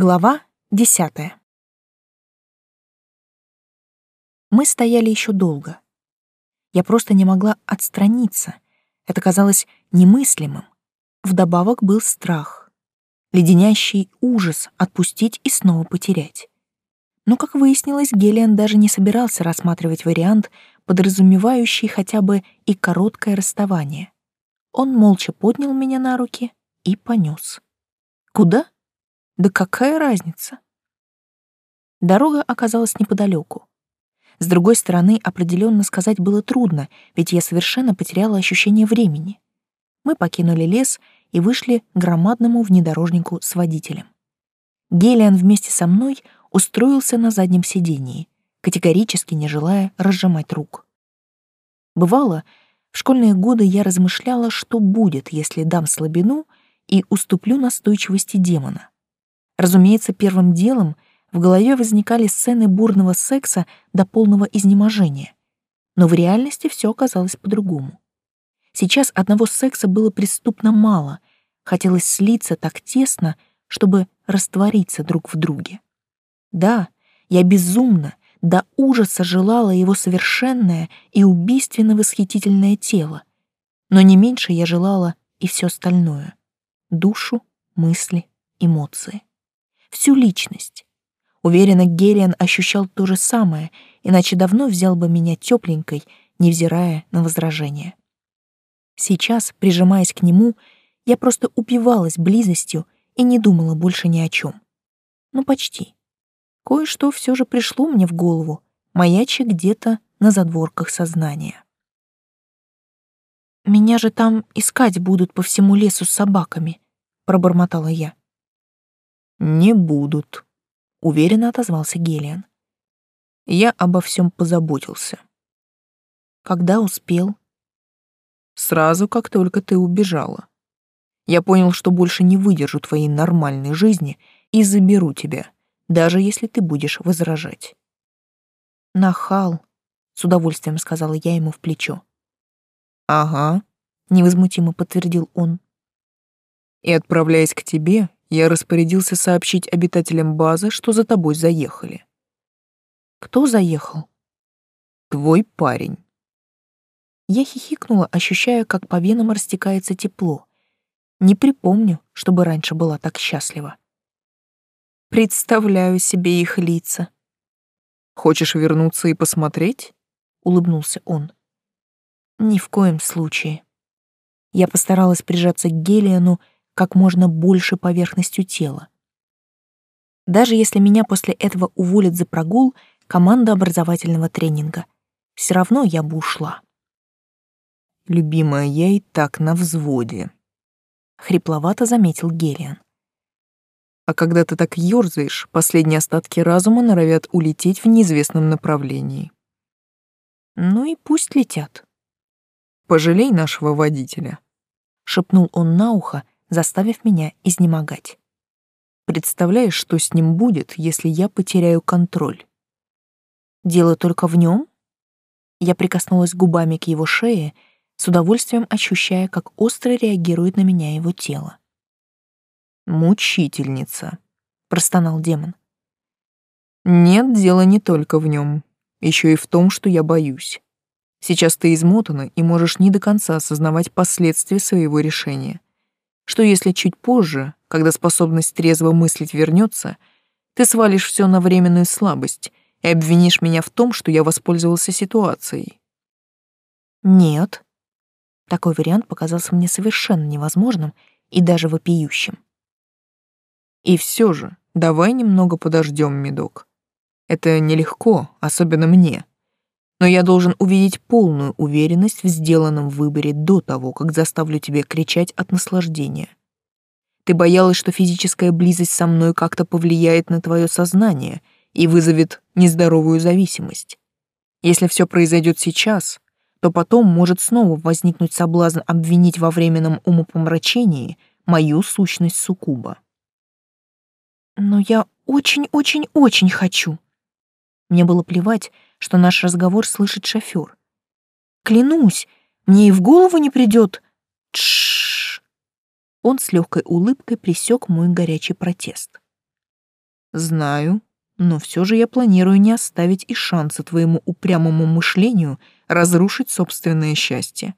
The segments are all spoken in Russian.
Глава десятая. Мы стояли еще долго. Я просто не могла отстраниться. Это казалось немыслимым. Вдобавок был страх. Леденящий ужас отпустить и снова потерять. Но, как выяснилось, Гелиан даже не собирался рассматривать вариант, подразумевающий хотя бы и короткое расставание. Он молча поднял меня на руки и понес. Куда? Да какая разница? Дорога оказалась неподалеку. С другой стороны, определенно сказать было трудно, ведь я совершенно потеряла ощущение времени. Мы покинули лес и вышли к громадному внедорожнику с водителем. Гелиан вместе со мной устроился на заднем сидении, категорически не желая разжимать рук. Бывало, в школьные годы я размышляла, что будет, если дам слабину и уступлю настойчивости демона. Разумеется, первым делом в голове возникали сцены бурного секса до полного изнеможения. Но в реальности все оказалось по-другому. Сейчас одного секса было преступно мало, хотелось слиться так тесно, чтобы раствориться друг в друге. Да, я безумно, до ужаса желала его совершенное и убийственно восхитительное тело, но не меньше я желала и все остальное — душу, мысли, эмоции всю личность. Уверена, Гелиан ощущал то же самое, иначе давно взял бы меня тепленькой, невзирая на возражения. Сейчас, прижимаясь к нему, я просто упивалась близостью и не думала больше ни о чем. Ну, почти. Кое-что все же пришло мне в голову, маячи где-то на задворках сознания. «Меня же там искать будут по всему лесу с собаками», — пробормотала я. «Не будут», — уверенно отозвался Гелиан. «Я обо всем позаботился». «Когда успел?» «Сразу, как только ты убежала. Я понял, что больше не выдержу твоей нормальной жизни и заберу тебя, даже если ты будешь возражать». «Нахал», — с удовольствием сказала я ему в плечо. «Ага», — невозмутимо подтвердил он. «И отправляясь к тебе, я распорядился сообщить обитателям базы, что за тобой заехали. Кто заехал? Твой парень. Я хихикнула, ощущая, как по венам растекается тепло. Не припомню, чтобы раньше была так счастлива. Представляю себе их лица. Хочешь вернуться и посмотреть? улыбнулся он. Ни в коем случае. Я постаралась прижаться к Гелиану, как можно больше поверхностью тела. Даже если меня после этого уволят за прогул команда образовательного тренинга, все равно я бы ушла. «Любимая, я и так на взводе», — хрипловато заметил Гелиан. «А когда ты так ёрзаешь, последние остатки разума норовят улететь в неизвестном направлении». «Ну и пусть летят». «Пожалей нашего водителя», — шепнул он на ухо, заставив меня изнемогать. Представляешь, что с ним будет, если я потеряю контроль? Дело только в нем? Я прикоснулась губами к его шее, с удовольствием ощущая, как остро реагирует на меня его тело. «Мучительница», — простонал демон. «Нет, дело не только в нем, еще и в том, что я боюсь. Сейчас ты измотана и можешь не до конца осознавать последствия своего решения что если чуть позже, когда способность трезво мыслить вернется, ты свалишь все на временную слабость и обвинишь меня в том, что я воспользовался ситуацией. Нет. Такой вариант показался мне совершенно невозможным и даже вопиющим. И все же, давай немного подождем, Медок. Это нелегко, особенно мне но я должен увидеть полную уверенность в сделанном выборе до того, как заставлю тебя кричать от наслаждения. Ты боялась, что физическая близость со мной как-то повлияет на твое сознание и вызовет нездоровую зависимость. Если все произойдет сейчас, то потом может снова возникнуть соблазн обвинить во временном умопомрачении мою сущность суккуба. Но я очень-очень-очень хочу. Мне было плевать, что наш разговор слышит шофер. Клянусь, мне и в голову не придет. Тш. Он с легкой улыбкой присек мой горячий протест. Знаю, но все же я планирую не оставить и шанса твоему упрямому мышлению разрушить собственное счастье.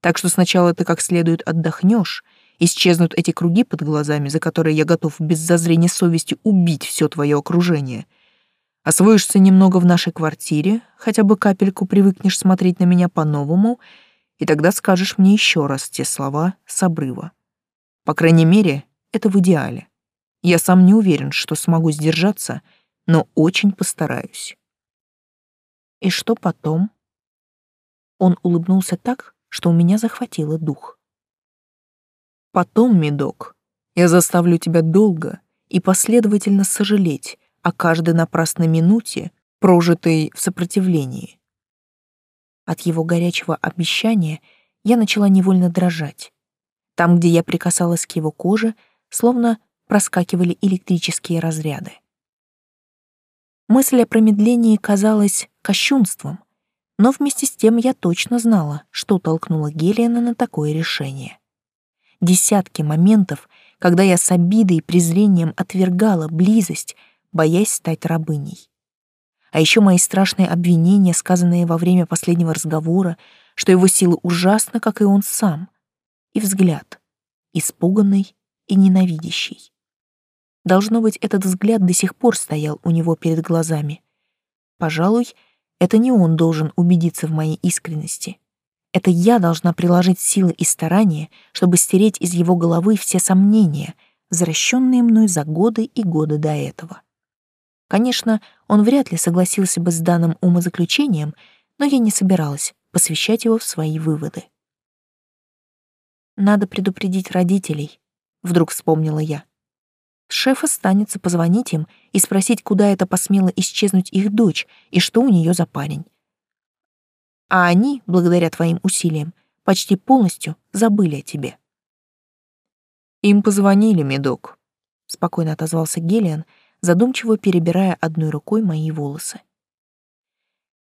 Так что сначала ты как следует отдохнешь, исчезнут эти круги под глазами, за которые я готов без зазрения совести убить все твое окружение. Освоишься немного в нашей квартире, хотя бы капельку привыкнешь смотреть на меня по-новому, и тогда скажешь мне еще раз те слова с обрыва. По крайней мере, это в идеале. Я сам не уверен, что смогу сдержаться — но очень постараюсь. И что потом? Он улыбнулся так, что у меня захватило дух. Потом, медок, я заставлю тебя долго и последовательно сожалеть о каждой напрасной минуте, прожитой в сопротивлении. От его горячего обещания я начала невольно дрожать. Там, где я прикасалась к его коже, словно проскакивали электрические разряды. Мысль о промедлении казалась кощунством, но вместе с тем я точно знала, что толкнуло Гелиана на такое решение. Десятки моментов, когда я с обидой и презрением отвергала близость, боясь стать рабыней. А еще мои страшные обвинения, сказанные во время последнего разговора, что его сила ужасна, как и он сам, и взгляд, испуганный и ненавидящий. Должно быть, этот взгляд до сих пор стоял у него перед глазами. Пожалуй, это не он должен убедиться в моей искренности. Это я должна приложить силы и старания, чтобы стереть из его головы все сомнения, возвращенные мной за годы и годы до этого. Конечно, он вряд ли согласился бы с данным умозаключением, но я не собиралась посвящать его в свои выводы. «Надо предупредить родителей», — вдруг вспомнила я. Шеф останется позвонить им и спросить, куда это посмела исчезнуть их дочь и что у нее за парень. А они, благодаря твоим усилиям, почти полностью забыли о тебе. Им позвонили, медок, спокойно отозвался Гелиан, задумчиво перебирая одной рукой мои волосы.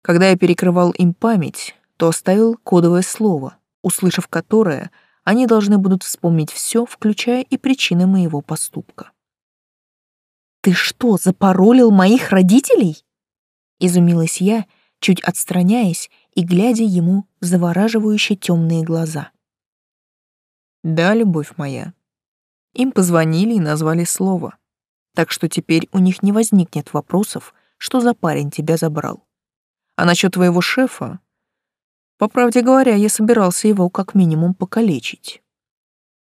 Когда я перекрывал им память, то оставил кодовое слово, услышав которое, они должны будут вспомнить все, включая и причины моего поступка. «Ты что, запоролил моих родителей?» Изумилась я, чуть отстраняясь и глядя ему в завораживающие темные глаза. «Да, любовь моя. Им позвонили и назвали слово. Так что теперь у них не возникнет вопросов, что за парень тебя забрал. А насчет твоего шефа? По правде говоря, я собирался его как минимум покалечить».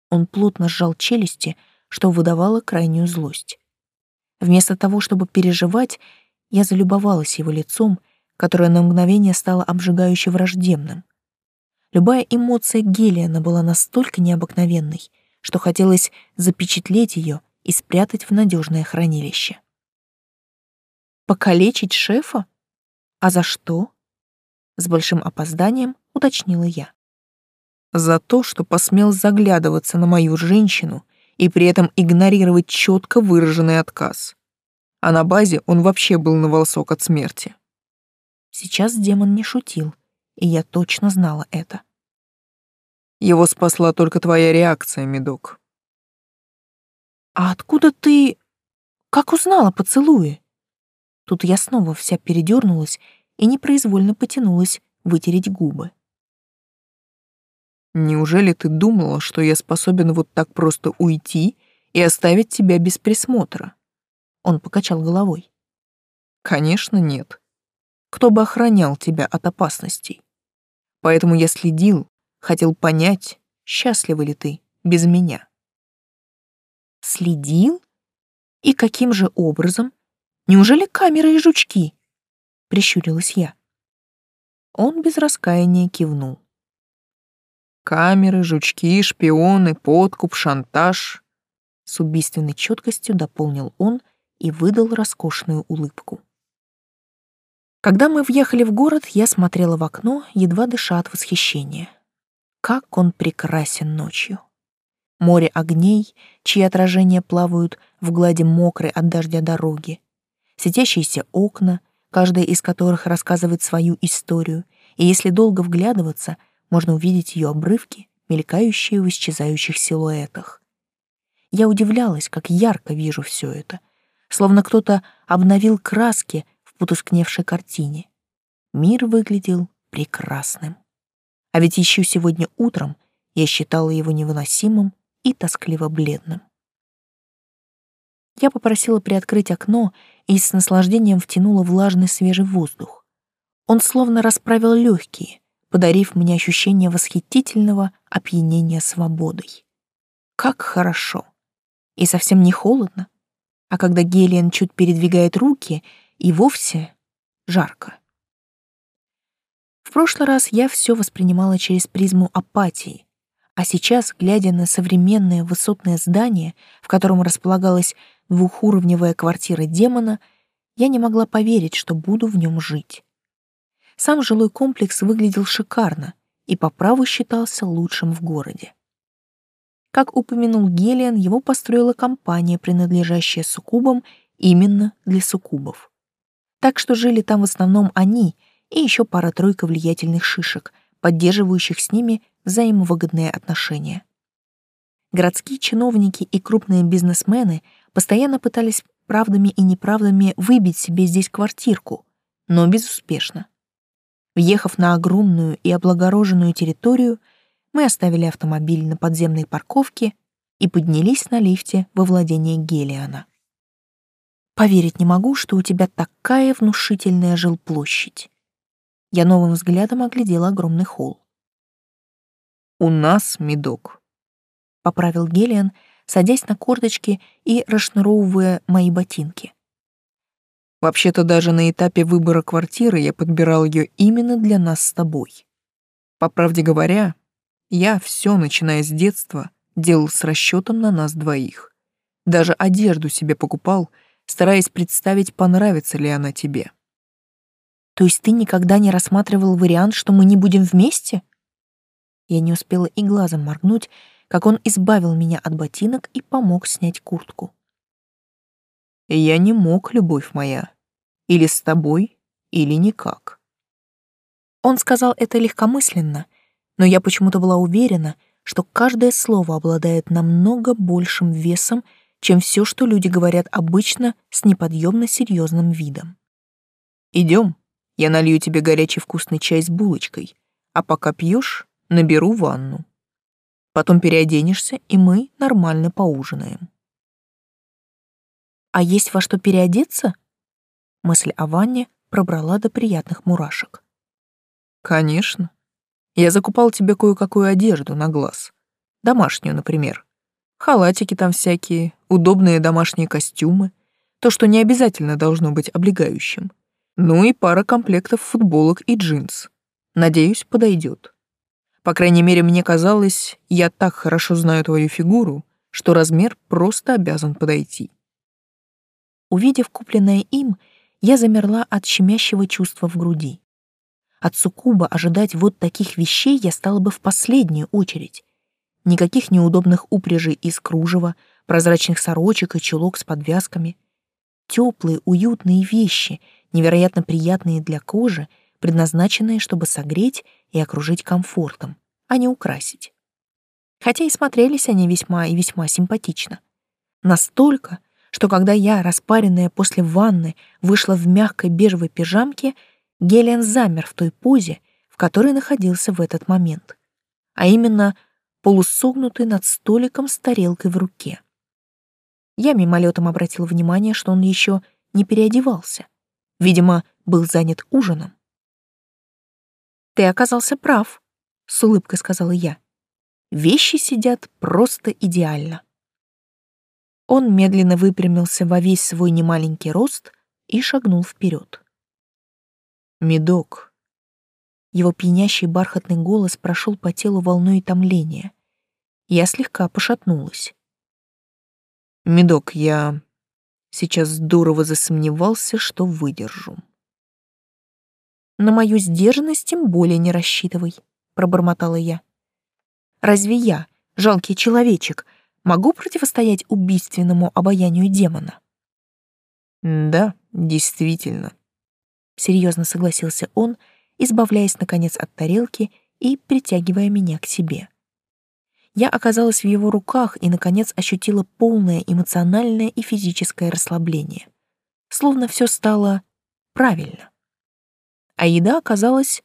Он плотно сжал челюсти, что выдавало крайнюю злость. Вместо того, чтобы переживать, я залюбовалась его лицом, которое на мгновение стало обжигающе враждебным. Любая эмоция Гелиана была настолько необыкновенной, что хотелось запечатлеть ее и спрятать в надежное хранилище. «Покалечить шефа? А за что?» С большим опозданием уточнила я. «За то, что посмел заглядываться на мою женщину и при этом игнорировать четко выраженный отказ. А на базе он вообще был на волосок от смерти. Сейчас демон не шутил, и я точно знала это. Его спасла только твоя реакция, Медок. А откуда ты... Как узнала поцелуи? Тут я снова вся передернулась и непроизвольно потянулась вытереть губы. Неужели ты думала, что я способен вот так просто уйти и оставить тебя без присмотра? Он покачал головой. Конечно, нет. Кто бы охранял тебя от опасностей? Поэтому я следил, хотел понять, счастлива ли ты без меня. Следил? И каким же образом? Неужели камеры и жучки? Прищурилась я. Он без раскаяния кивнул. Камеры, жучки, шпионы, подкуп, шантаж. С убийственной четкостью дополнил он и выдал роскошную улыбку. Когда мы въехали в город, я смотрела в окно, едва дыша от восхищения. Как он прекрасен ночью. Море огней, чьи отражения плавают в глади мокрой от дождя дороги. Светящиеся окна, каждая из которых рассказывает свою историю, и если долго вглядываться — можно увидеть ее обрывки, мелькающие в исчезающих силуэтах. Я удивлялась, как ярко вижу все это, словно кто-то обновил краски в потускневшей картине. Мир выглядел прекрасным. А ведь еще сегодня утром я считала его невыносимым и тоскливо бледным. Я попросила приоткрыть окно и с наслаждением втянула влажный свежий воздух. Он словно расправил легкие, подарив мне ощущение восхитительного опьянения свободой. Как хорошо! И совсем не холодно, а когда Гелиан чуть передвигает руки, и вовсе жарко. В прошлый раз я все воспринимала через призму апатии, а сейчас, глядя на современное высотное здание, в котором располагалась двухуровневая квартира демона, я не могла поверить, что буду в нем жить. Сам жилой комплекс выглядел шикарно и по праву считался лучшим в городе. Как упомянул Гелиан, его построила компания, принадлежащая суккубам именно для суккубов. Так что жили там в основном они и еще пара-тройка влиятельных шишек, поддерживающих с ними взаимовыгодные отношения. Городские чиновники и крупные бизнесмены постоянно пытались правдами и неправдами выбить себе здесь квартирку, но безуспешно. Въехав на огромную и облагороженную территорию, мы оставили автомобиль на подземной парковке и поднялись на лифте во владение Гелиана. Поверить не могу, что у тебя такая внушительная жилплощадь. Я новым взглядом оглядела огромный холл. «У нас медок», — поправил Гелиан, садясь на корточки и расшнуровывая мои ботинки. Вообще-то даже на этапе выбора квартиры я подбирал ее именно для нас с тобой. По правде говоря, я все, начиная с детства, делал с расчетом на нас двоих. Даже одежду себе покупал, стараясь представить, понравится ли она тебе. То есть ты никогда не рассматривал вариант, что мы не будем вместе? Я не успела и глазом моргнуть, как он избавил меня от ботинок и помог снять куртку. Я не мог, любовь моя. Или с тобой, или никак. Он сказал это легкомысленно, но я почему-то была уверена, что каждое слово обладает намного большим весом, чем все, что люди говорят обычно с неподъемно серьезным видом. Идем, я налью тебе горячий вкусный чай с булочкой, а пока пьешь, наберу ванну. Потом переоденешься, и мы нормально поужинаем. А есть во что переодеться? Мысль о ванне пробрала до приятных мурашек. Конечно. Я закупал тебе кое-какую одежду на глаз. Домашнюю, например. Халатики там всякие, удобные домашние костюмы. То, что не обязательно должно быть облегающим. Ну и пара комплектов футболок и джинс. Надеюсь, подойдет. По крайней мере, мне казалось, я так хорошо знаю твою фигуру, что размер просто обязан подойти. Увидев купленное им, я замерла от щемящего чувства в груди. От суккуба ожидать вот таких вещей я стала бы в последнюю очередь. Никаких неудобных упряжей из кружева, прозрачных сорочек и чулок с подвязками. Теплые, уютные вещи, невероятно приятные для кожи, предназначенные, чтобы согреть и окружить комфортом, а не украсить. Хотя и смотрелись они весьма и весьма симпатично. Настолько, что когда я, распаренная после ванны, вышла в мягкой бежевой пижамке, Гелиан замер в той позе, в которой находился в этот момент, а именно полусогнутый над столиком с тарелкой в руке. Я мимолетом обратила внимание, что он еще не переодевался. Видимо, был занят ужином. «Ты оказался прав», — с улыбкой сказала я. «Вещи сидят просто идеально». Он медленно выпрямился во весь свой немаленький рост и шагнул вперед. «Медок». Его пьянящий бархатный голос прошел по телу волной томления. Я слегка пошатнулась. «Медок, я сейчас здорово засомневался, что выдержу». «На мою сдержанность тем более не рассчитывай», — пробормотала я. «Разве я, жалкий человечек, могу противостоять убийственному обаянию демона?» «Да, действительно», — серьезно согласился он, избавляясь, наконец, от тарелки и притягивая меня к себе. Я оказалась в его руках и, наконец, ощутила полное эмоциональное и физическое расслабление. Словно все стало правильно. А еда оказалась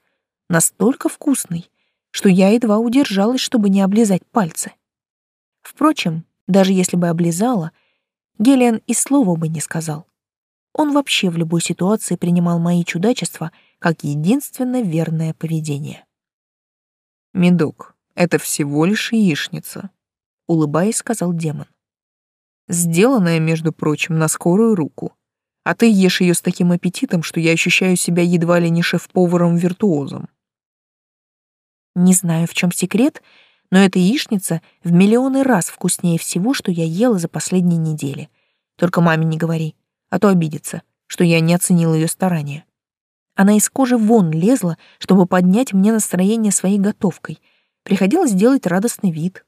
настолько вкусной, что я едва удержалась, чтобы не облизать пальцы. Впрочем, даже если бы облизала, Гелиан и слова бы не сказал. Он вообще в любой ситуации принимал мои чудачества как единственно верное поведение. «Медок, это всего лишь яичница», — улыбаясь, сказал демон. «Сделанная, между прочим, на скорую руку. А ты ешь ее с таким аппетитом, что я ощущаю себя едва ли не шеф-поваром-виртуозом». Не знаю, в чем секрет, но эта яичница в миллионы раз вкуснее всего, что я ела за последние недели. Только маме не говори, а то обидится, что я не оценила ее старания. Она из кожи вон лезла, чтобы поднять мне настроение своей готовкой. Приходилось делать радостный вид.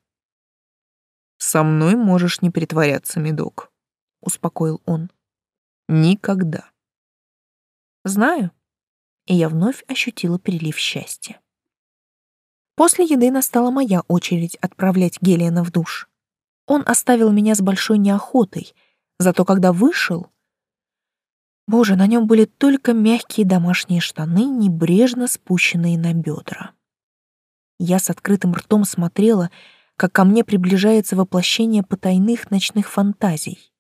«Со мной можешь не притворяться, медок», — успокоил он. «Никогда». «Знаю». И я вновь ощутила прилив счастья. После еды настала моя очередь отправлять Гелиана в душ. Он оставил меня с большой неохотой, зато когда вышел... Боже, на нем были только мягкие домашние штаны, небрежно спущенные на бедра. Я с открытым ртом смотрела, как ко мне приближается воплощение потайных ночных фантазий.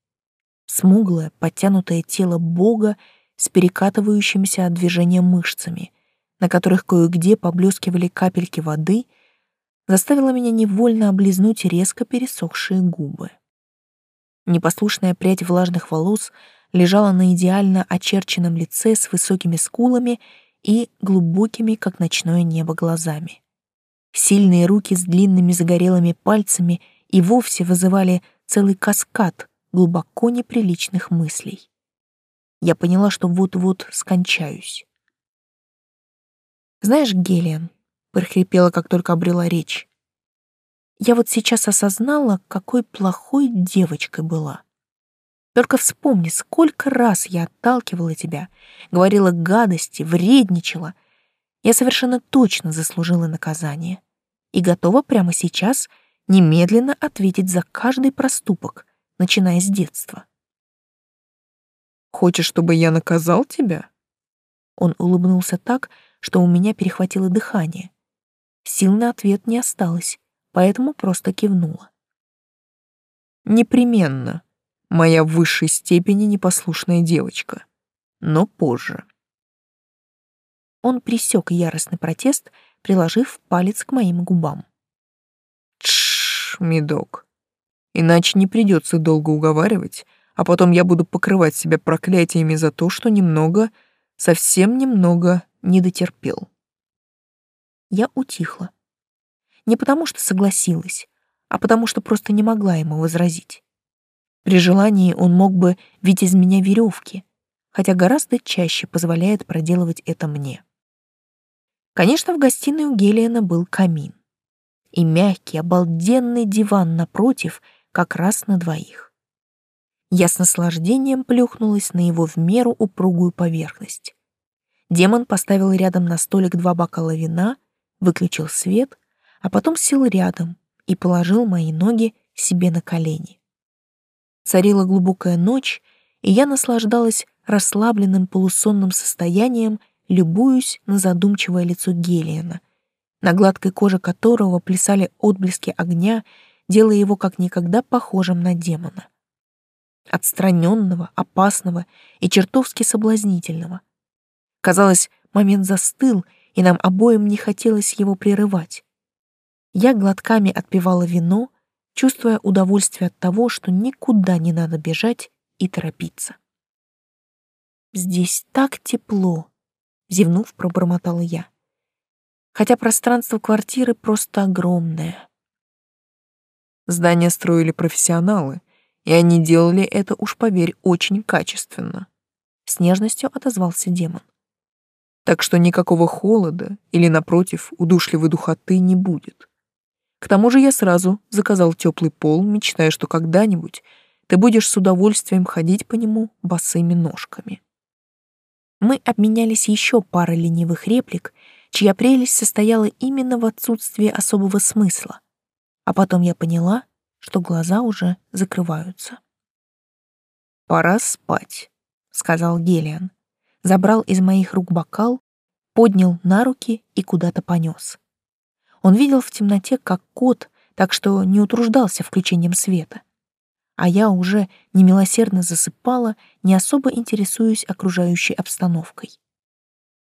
Смуглое, подтянутое тело Бога с перекатывающимися от движения мышцами — на которых кое-где поблескивали капельки воды, заставила меня невольно облизнуть резко пересохшие губы. Непослушная прядь влажных волос лежала на идеально очерченном лице с высокими скулами и глубокими, как ночное небо, глазами. Сильные руки с длинными загорелыми пальцами и вовсе вызывали целый каскад глубоко неприличных мыслей. Я поняла, что вот-вот скончаюсь. «Знаешь, Гелиан», — прохрипела, как только обрела речь, «я вот сейчас осознала, какой плохой девочкой была. Только вспомни, сколько раз я отталкивала тебя, говорила гадости, вредничала. Я совершенно точно заслужила наказание и готова прямо сейчас немедленно ответить за каждый проступок, начиная с детства». «Хочешь, чтобы я наказал тебя?» Он улыбнулся так, что у меня перехватило дыхание. Сил на ответ не осталось, поэтому просто кивнула. «Непременно. Моя в высшей степени непослушная девочка. Но позже». Он присек яростный протест, приложив палец к моим губам. Тш, медок. Иначе не придется долго уговаривать, а потом я буду покрывать себя проклятиями за то, что немного, совсем немного не дотерпел. Я утихла. Не потому что согласилась, а потому что просто не могла ему возразить. При желании он мог бы ведь из меня веревки, хотя гораздо чаще позволяет проделывать это мне. Конечно, в гостиной у Гелиана был камин. И мягкий, обалденный диван напротив, как раз на двоих. Я с наслаждением плюхнулась на его в меру упругую поверхность. Демон поставил рядом на столик два бокала вина, выключил свет, а потом сел рядом и положил мои ноги себе на колени. Царила глубокая ночь, и я наслаждалась расслабленным полусонным состоянием, любуюсь на задумчивое лицо Гелиена, на гладкой коже которого плясали отблески огня, делая его как никогда похожим на демона. Отстраненного, опасного и чертовски соблазнительного — Казалось, момент застыл, и нам обоим не хотелось его прерывать. Я глотками отпивала вино, чувствуя удовольствие от того, что никуда не надо бежать и торопиться. «Здесь так тепло», — зевнув, пробормотала я. «Хотя пространство квартиры просто огромное». Здание строили профессионалы, и они делали это, уж поверь, очень качественно. С нежностью отозвался демон так что никакого холода или, напротив, удушливой духоты не будет. К тому же я сразу заказал теплый пол, мечтая, что когда-нибудь ты будешь с удовольствием ходить по нему босыми ножками. Мы обменялись еще парой ленивых реплик, чья прелесть состояла именно в отсутствии особого смысла. А потом я поняла, что глаза уже закрываются. «Пора спать», — сказал Гелиан. Забрал из моих рук бокал, поднял на руки и куда-то понес. Он видел в темноте, как кот, так что не утруждался включением света. А я уже немилосердно засыпала, не особо интересуясь окружающей обстановкой.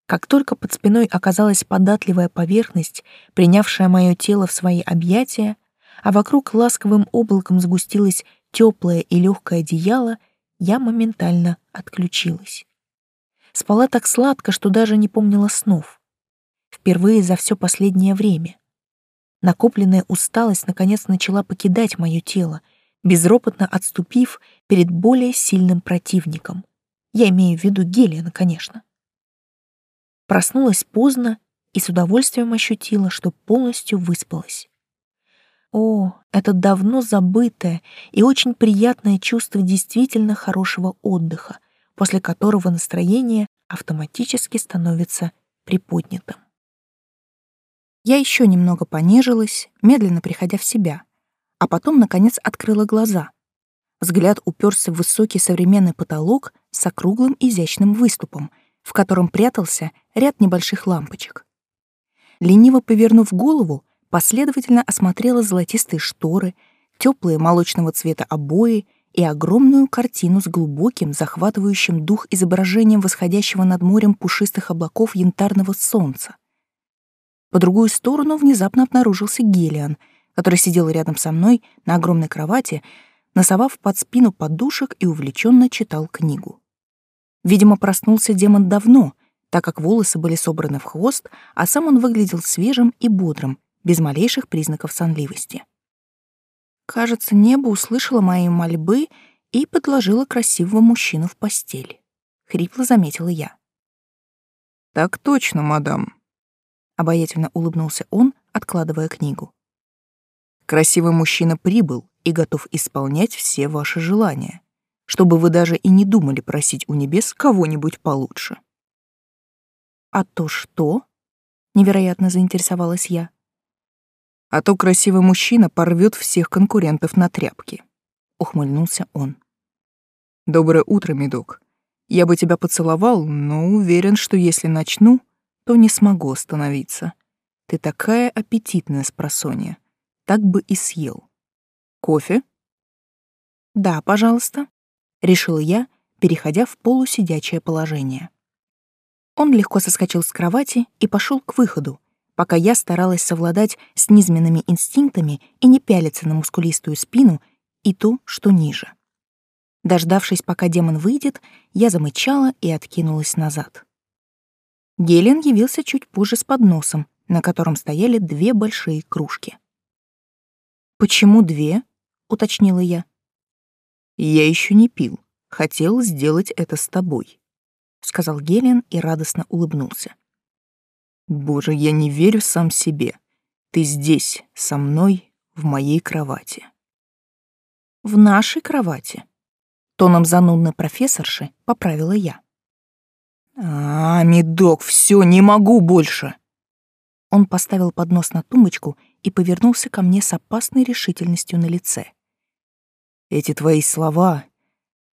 Как только под спиной оказалась податливая поверхность, принявшая мое тело в свои объятия, а вокруг ласковым облаком сгустилось теплое и легкое одеяло, я моментально отключилась. Спала так сладко, что даже не помнила снов. Впервые за все последнее время. Накопленная усталость наконец начала покидать мое тело, безропотно отступив перед более сильным противником. Я имею в виду Гелиана, конечно. Проснулась поздно и с удовольствием ощутила, что полностью выспалась. О, это давно забытое и очень приятное чувство действительно хорошего отдыха, после которого настроение автоматически становится приподнятым. Я еще немного понежилась, медленно приходя в себя, а потом, наконец, открыла глаза. Взгляд уперся в высокий современный потолок с округлым изящным выступом, в котором прятался ряд небольших лампочек. Лениво повернув голову, последовательно осмотрела золотистые шторы, теплые молочного цвета обои и огромную картину с глубоким, захватывающим дух изображением восходящего над морем пушистых облаков янтарного солнца. По другую сторону внезапно обнаружился Гелиан, который сидел рядом со мной на огромной кровати, носовав под спину подушек и увлеченно читал книгу. Видимо, проснулся демон давно, так как волосы были собраны в хвост, а сам он выглядел свежим и бодрым, без малейших признаков сонливости. Кажется, небо услышало мои мольбы и подложило красивого мужчину в постель. Хрипло заметила я. «Так точно, мадам», — обаятельно улыбнулся он, откладывая книгу. «Красивый мужчина прибыл и готов исполнять все ваши желания, чтобы вы даже и не думали просить у небес кого-нибудь получше». «А то что?» — невероятно заинтересовалась я а то красивый мужчина порвет всех конкурентов на тряпки», — ухмыльнулся он. «Доброе утро, Медок. Я бы тебя поцеловал, но уверен, что если начну, то не смогу остановиться. Ты такая аппетитная спросонья. Так бы и съел. Кофе?» «Да, пожалуйста», — решила я, переходя в полусидячее положение. Он легко соскочил с кровати и пошел к выходу, пока я старалась совладать с низменными инстинктами и не пялиться на мускулистую спину и ту, что ниже. Дождавшись, пока демон выйдет, я замычала и откинулась назад. Гелен явился чуть позже с подносом, на котором стояли две большие кружки. «Почему две?» — уточнила я. «Я еще не пил. Хотел сделать это с тобой», — сказал Гелен и радостно улыбнулся. Боже, я не верю сам себе. Ты здесь, со мной, в моей кровати. В нашей кровати. Тоном занудной профессорши поправила я. А, медок, все, не могу больше. Он поставил поднос на тумбочку и повернулся ко мне с опасной решительностью на лице. Эти твои слова,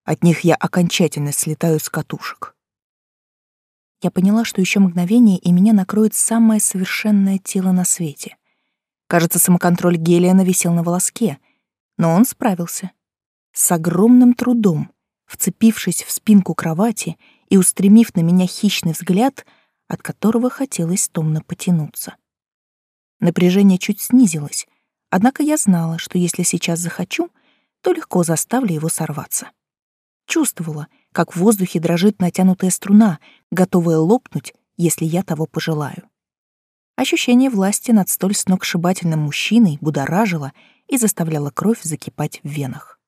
от них я окончательно слетаю с катушек я поняла, что еще мгновение, и меня накроет самое совершенное тело на свете. Кажется, самоконтроль Гелиана висел на волоске, но он справился. С огромным трудом, вцепившись в спинку кровати и устремив на меня хищный взгляд, от которого хотелось томно потянуться. Напряжение чуть снизилось, однако я знала, что если сейчас захочу, то легко заставлю его сорваться. Чувствовала, как в воздухе дрожит натянутая струна, готовая лопнуть, если я того пожелаю. Ощущение власти над столь сногсшибательным мужчиной будоражило и заставляло кровь закипать в венах.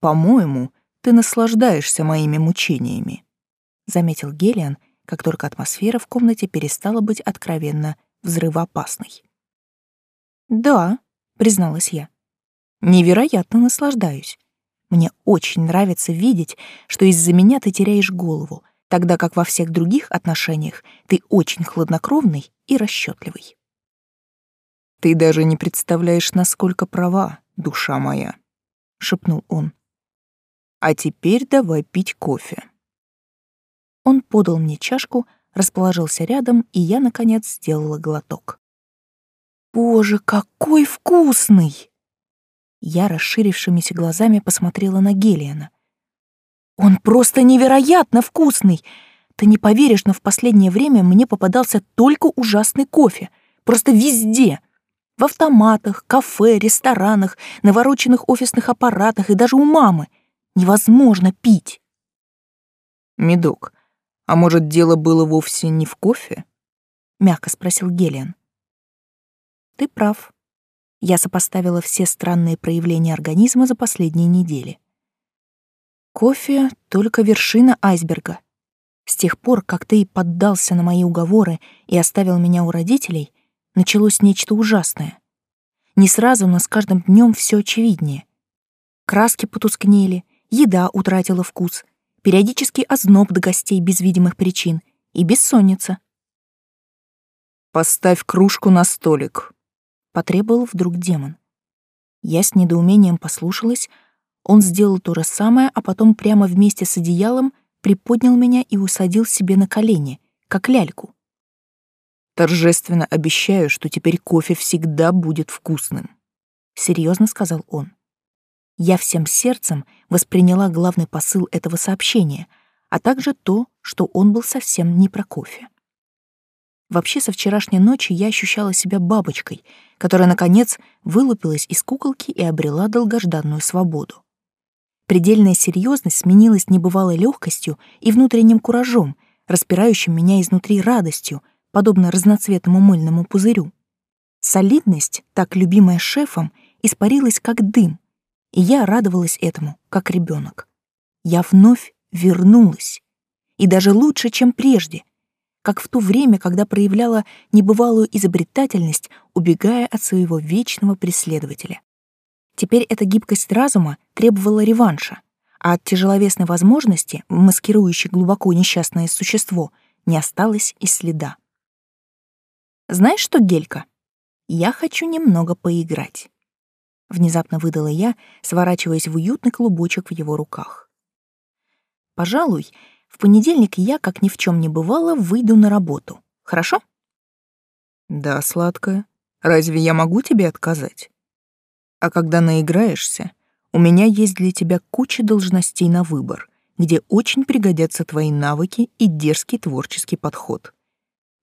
«По-моему, ты наслаждаешься моими мучениями», — заметил Гелиан, как только атмосфера в комнате перестала быть откровенно взрывоопасной. «Да», — призналась я, — «невероятно наслаждаюсь. Мне очень нравится видеть, что из-за меня ты теряешь голову, тогда как во всех других отношениях ты очень хладнокровный и расчетливый. Ты даже не представляешь, насколько права, душа моя, шепнул он. А теперь давай пить кофе. Он подал мне чашку, расположился рядом, и я, наконец, сделала глоток. «Боже, какой вкусный!» Я расширившимися глазами посмотрела на Гелиана. «Он просто невероятно вкусный! Ты не поверишь, но в последнее время мне попадался только ужасный кофе. Просто везде!» В автоматах, кафе, ресторанах, навороченных офисных аппаратах и даже у мамы. Невозможно пить. Медок, а может, дело было вовсе не в кофе? Мягко спросил Гелиан. Ты прав. Я сопоставила все странные проявления организма за последние недели. Кофе — только вершина айсберга. С тех пор, как ты поддался на мои уговоры и оставил меня у родителей, началось нечто ужасное. Не сразу, но с каждым днем все очевиднее. Краски потускнели, еда утратила вкус, периодический озноб до гостей без видимых причин и бессонница. «Поставь кружку на столик», — потребовал вдруг демон. Я с недоумением послушалась, он сделал то же самое, а потом прямо вместе с одеялом приподнял меня и усадил себе на колени, как ляльку. «Торжественно обещаю, что теперь кофе всегда будет вкусным», — серьезно сказал он. Я всем сердцем восприняла главный посыл этого сообщения, а также то, что он был совсем не про кофе. Вообще, со вчерашней ночи я ощущала себя бабочкой, которая, наконец, вылупилась из куколки и обрела долгожданную свободу. Предельная серьезность сменилась небывалой легкостью и внутренним куражом, распирающим меня изнутри радостью, подобно разноцветному мыльному пузырю. Солидность, так любимая шефом, испарилась как дым, и я радовалась этому, как ребенок. Я вновь вернулась. И даже лучше, чем прежде, как в то время, когда проявляла небывалую изобретательность, убегая от своего вечного преследователя. Теперь эта гибкость разума требовала реванша, а от тяжеловесной возможности, маскирующей глубоко несчастное существо, не осталось и следа. «Знаешь что, Гелька? Я хочу немного поиграть» внезапно выдала я, сворачиваясь в уютный клубочек в его руках. Пожалуй, в понедельник я, как ни в чем не бывало, выйду на работу. Хорошо? Да, сладкая. Разве я могу тебе отказать? А когда наиграешься, у меня есть для тебя куча должностей на выбор, где очень пригодятся твои навыки и дерзкий творческий подход.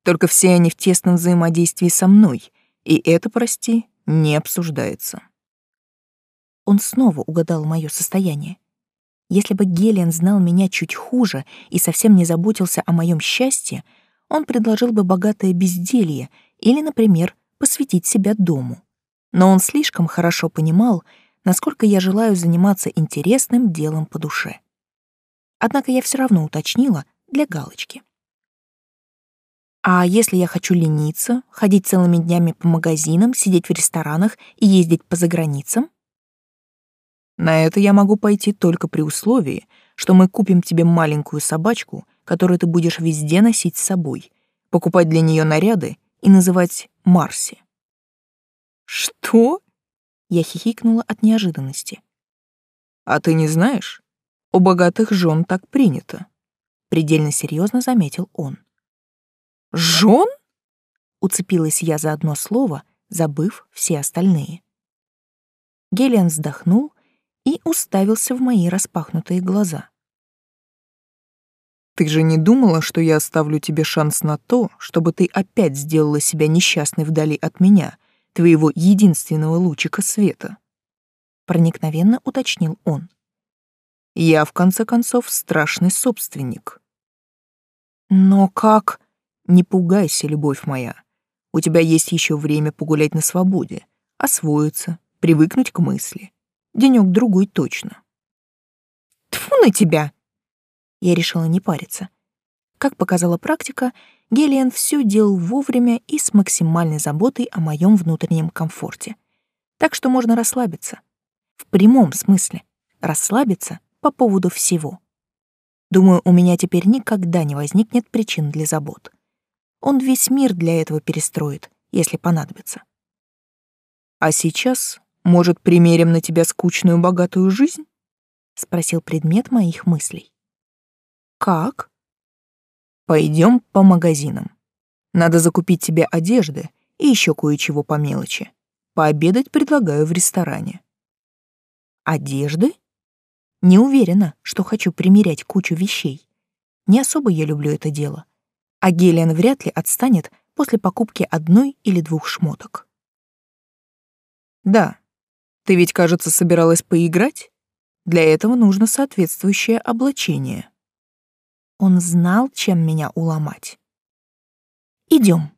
Только все они в тесном взаимодействии со мной, и это, прости, не обсуждается. Он снова угадал мое состояние. Если бы Гелиан знал меня чуть хуже и совсем не заботился о моем счастье, он предложил бы богатое безделье или, например, посвятить себя дому. Но он слишком хорошо понимал, насколько я желаю заниматься интересным делом по душе. Однако я все равно уточнила для галочки. А если я хочу лениться, ходить целыми днями по магазинам, сидеть в ресторанах и ездить по заграницам? На это я могу пойти только при условии, что мы купим тебе маленькую собачку, которую ты будешь везде носить с собой, покупать для нее наряды и называть Марси. Что? Я хихикнула от неожиданности. А ты не знаешь? У богатых жен так принято. Предельно серьезно заметил он. Жен? Уцепилась я за одно слово, забыв все остальные. Гелиан вздохнул и уставился в мои распахнутые глаза. «Ты же не думала, что я оставлю тебе шанс на то, чтобы ты опять сделала себя несчастной вдали от меня, твоего единственного лучика света?» Проникновенно уточнил он. «Я, в конце концов, страшный собственник». «Но как...» «Не пугайся, любовь моя. У тебя есть еще время погулять на свободе, освоиться, привыкнуть к мысли. Денёк-другой точно. Тфу на тебя! Я решила не париться. Как показала практика, Гелиан все делал вовремя и с максимальной заботой о моем внутреннем комфорте. Так что можно расслабиться. В прямом смысле. Расслабиться по поводу всего. Думаю, у меня теперь никогда не возникнет причин для забот. Он весь мир для этого перестроит, если понадобится. А сейчас, может, примерим на тебя скучную богатую жизнь? Спросил предмет моих мыслей. Как? Пойдем по магазинам. Надо закупить тебе одежды и еще кое-чего по мелочи. Пообедать предлагаю в ресторане. Одежды? Не уверена, что хочу примерять кучу вещей. Не особо я люблю это дело. А Гелиан вряд ли отстанет после покупки одной или двух шмоток. Да. Ты ведь, кажется, собиралась поиграть? Для этого нужно соответствующее облачение. Он знал, чем меня уломать. Идем.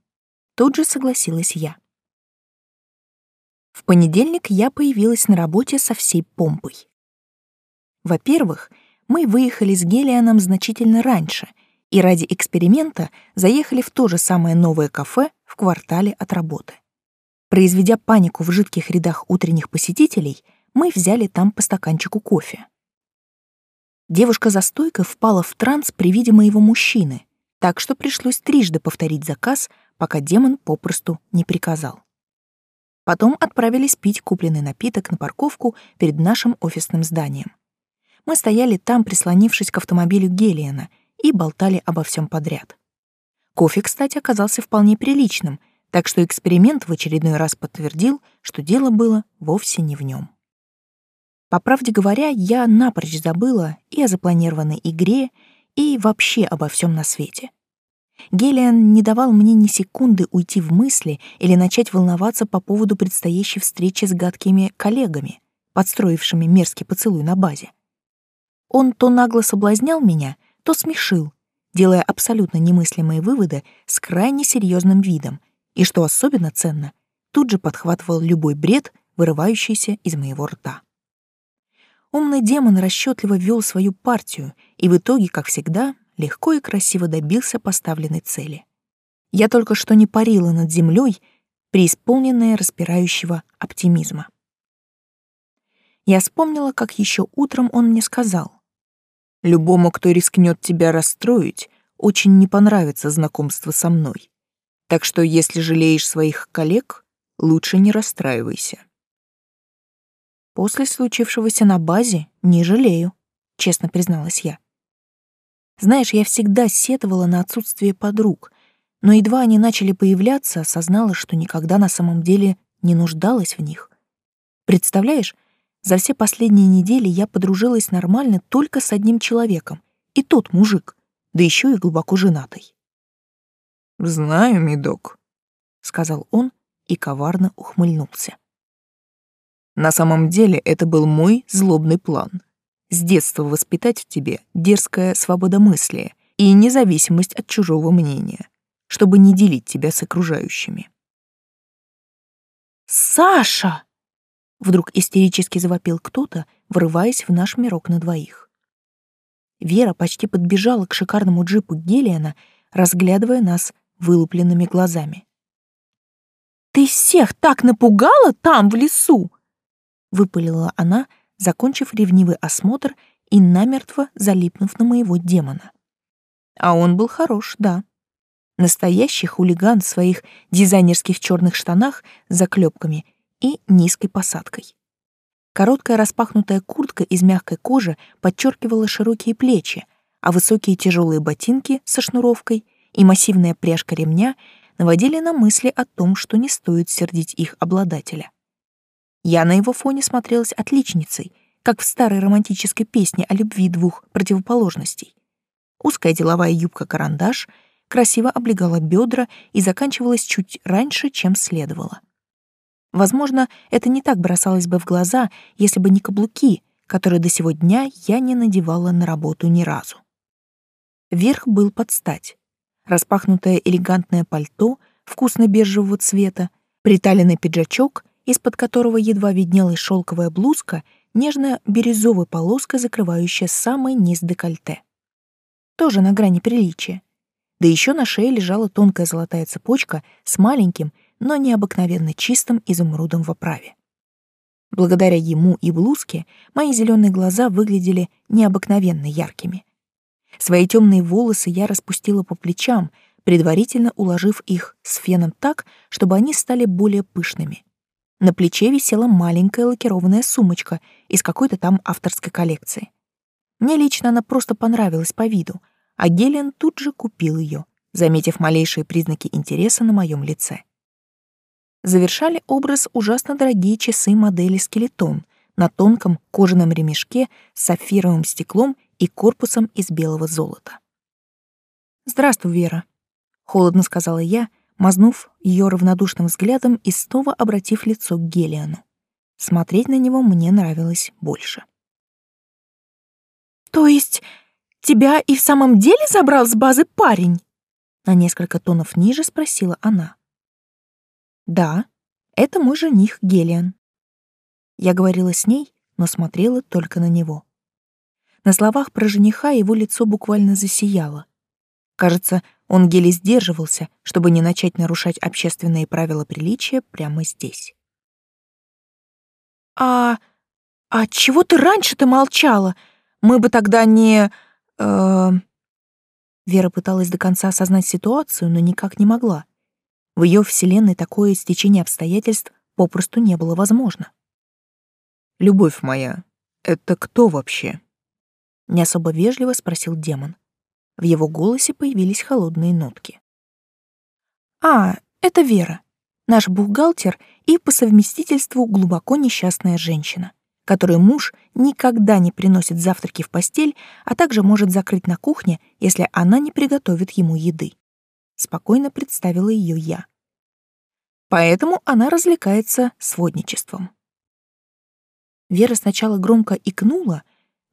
Тут же согласилась я. В понедельник я появилась на работе со всей помпой. Во-первых, мы выехали с Гелианом значительно раньше и ради эксперимента заехали в то же самое новое кафе в квартале от работы. Произведя панику в жидких рядах утренних посетителей, мы взяли там по стаканчику кофе. Девушка за стойкой впала в транс при виде моего мужчины, так что пришлось трижды повторить заказ, пока демон попросту не приказал. Потом отправились пить купленный напиток на парковку перед нашим офисным зданием. Мы стояли там, прислонившись к автомобилю Гелиана, и болтали обо всем подряд. Кофе, кстати, оказался вполне приличным — так что эксперимент в очередной раз подтвердил, что дело было вовсе не в нем. По правде говоря, я напрочь забыла и о запланированной игре, и вообще обо всем на свете. Гелиан не давал мне ни секунды уйти в мысли или начать волноваться по поводу предстоящей встречи с гадкими коллегами, подстроившими мерзкий поцелуй на базе. Он то нагло соблазнял меня, то смешил, делая абсолютно немыслимые выводы с крайне серьезным видом — и, что особенно ценно, тут же подхватывал любой бред, вырывающийся из моего рта. Умный демон расчетливо вел свою партию и в итоге, как всегда, легко и красиво добился поставленной цели. Я только что не парила над землей, преисполненная распирающего оптимизма. Я вспомнила, как еще утром он мне сказал. «Любому, кто рискнет тебя расстроить, очень не понравится знакомство со мной. Так что если жалеешь своих коллег, лучше не расстраивайся. После случившегося на базе не жалею, честно призналась я. Знаешь, я всегда сетовала на отсутствие подруг, но едва они начали появляться, осознала, что никогда на самом деле не нуждалась в них. Представляешь, за все последние недели я подружилась нормально только с одним человеком, и тот мужик, да еще и глубоко женатый. «Знаю, медок», — сказал он и коварно ухмыльнулся. «На самом деле это был мой злобный план. С детства воспитать в тебе дерзкое свободомыслие и независимость от чужого мнения, чтобы не делить тебя с окружающими». «Саша!» — вдруг истерически завопил кто-то, врываясь в наш мирок на двоих. Вера почти подбежала к шикарному джипу Гелиана, разглядывая нас вылупленными глазами. «Ты всех так напугала там, в лесу!» — выпалила она, закончив ревнивый осмотр и намертво залипнув на моего демона. А он был хорош, да. Настоящий хулиган в своих дизайнерских черных штанах с заклепками и низкой посадкой. Короткая распахнутая куртка из мягкой кожи подчеркивала широкие плечи, а высокие тяжелые ботинки со шнуровкой и массивная пряжка ремня наводили на мысли о том, что не стоит сердить их обладателя. Я на его фоне смотрелась отличницей, как в старой романтической песне о любви двух противоположностей. Узкая деловая юбка-карандаш красиво облегала бедра и заканчивалась чуть раньше, чем следовало. Возможно, это не так бросалось бы в глаза, если бы не каблуки, которые до сего дня я не надевала на работу ни разу. Верх был под стать распахнутое элегантное пальто вкусно-бежевого цвета, приталенный пиджачок, из-под которого едва виднелась шелковая блузка, нежно-бирюзовая полоска, закрывающая самый низ декольте. Тоже на грани приличия. Да еще на шее лежала тонкая золотая цепочка с маленьким, но необыкновенно чистым изумрудом в оправе. Благодаря ему и блузке мои зеленые глаза выглядели необыкновенно яркими — Свои темные волосы я распустила по плечам, предварительно уложив их с феном так, чтобы они стали более пышными. На плече висела маленькая лакированная сумочка из какой-то там авторской коллекции. Мне лично она просто понравилась по виду, а Гелен тут же купил ее, заметив малейшие признаки интереса на моем лице. Завершали образ ужасно дорогие часы модели «Скелетон» на тонком кожаном ремешке с сапфировым стеклом и корпусом из белого золота. «Здравствуй, Вера», — холодно сказала я, мазнув ее равнодушным взглядом и снова обратив лицо к Гелиану. Смотреть на него мне нравилось больше. «То есть тебя и в самом деле забрал с базы парень?» На несколько тонов ниже спросила она. «Да, это мой жених Гелиан». Я говорила с ней, но смотрела только на него. На словах про жениха его лицо буквально засияло. Кажется, он еле сдерживался, чтобы не начать нарушать общественные правила приличия прямо здесь. «А... а чего ты раньше-то молчала? Мы бы тогда не... Э...» Вера пыталась до конца осознать ситуацию, но никак не могла. В ее вселенной такое стечение обстоятельств попросту не было возможно. «Любовь моя, это кто вообще?» Не особо вежливо спросил демон. В его голосе появились холодные нотки. «А, это Вера, наш бухгалтер и по совместительству глубоко несчастная женщина, которой муж никогда не приносит завтраки в постель, а также может закрыть на кухне, если она не приготовит ему еды. Спокойно представила ее я. Поэтому она развлекается сводничеством. Вера сначала громко икнула,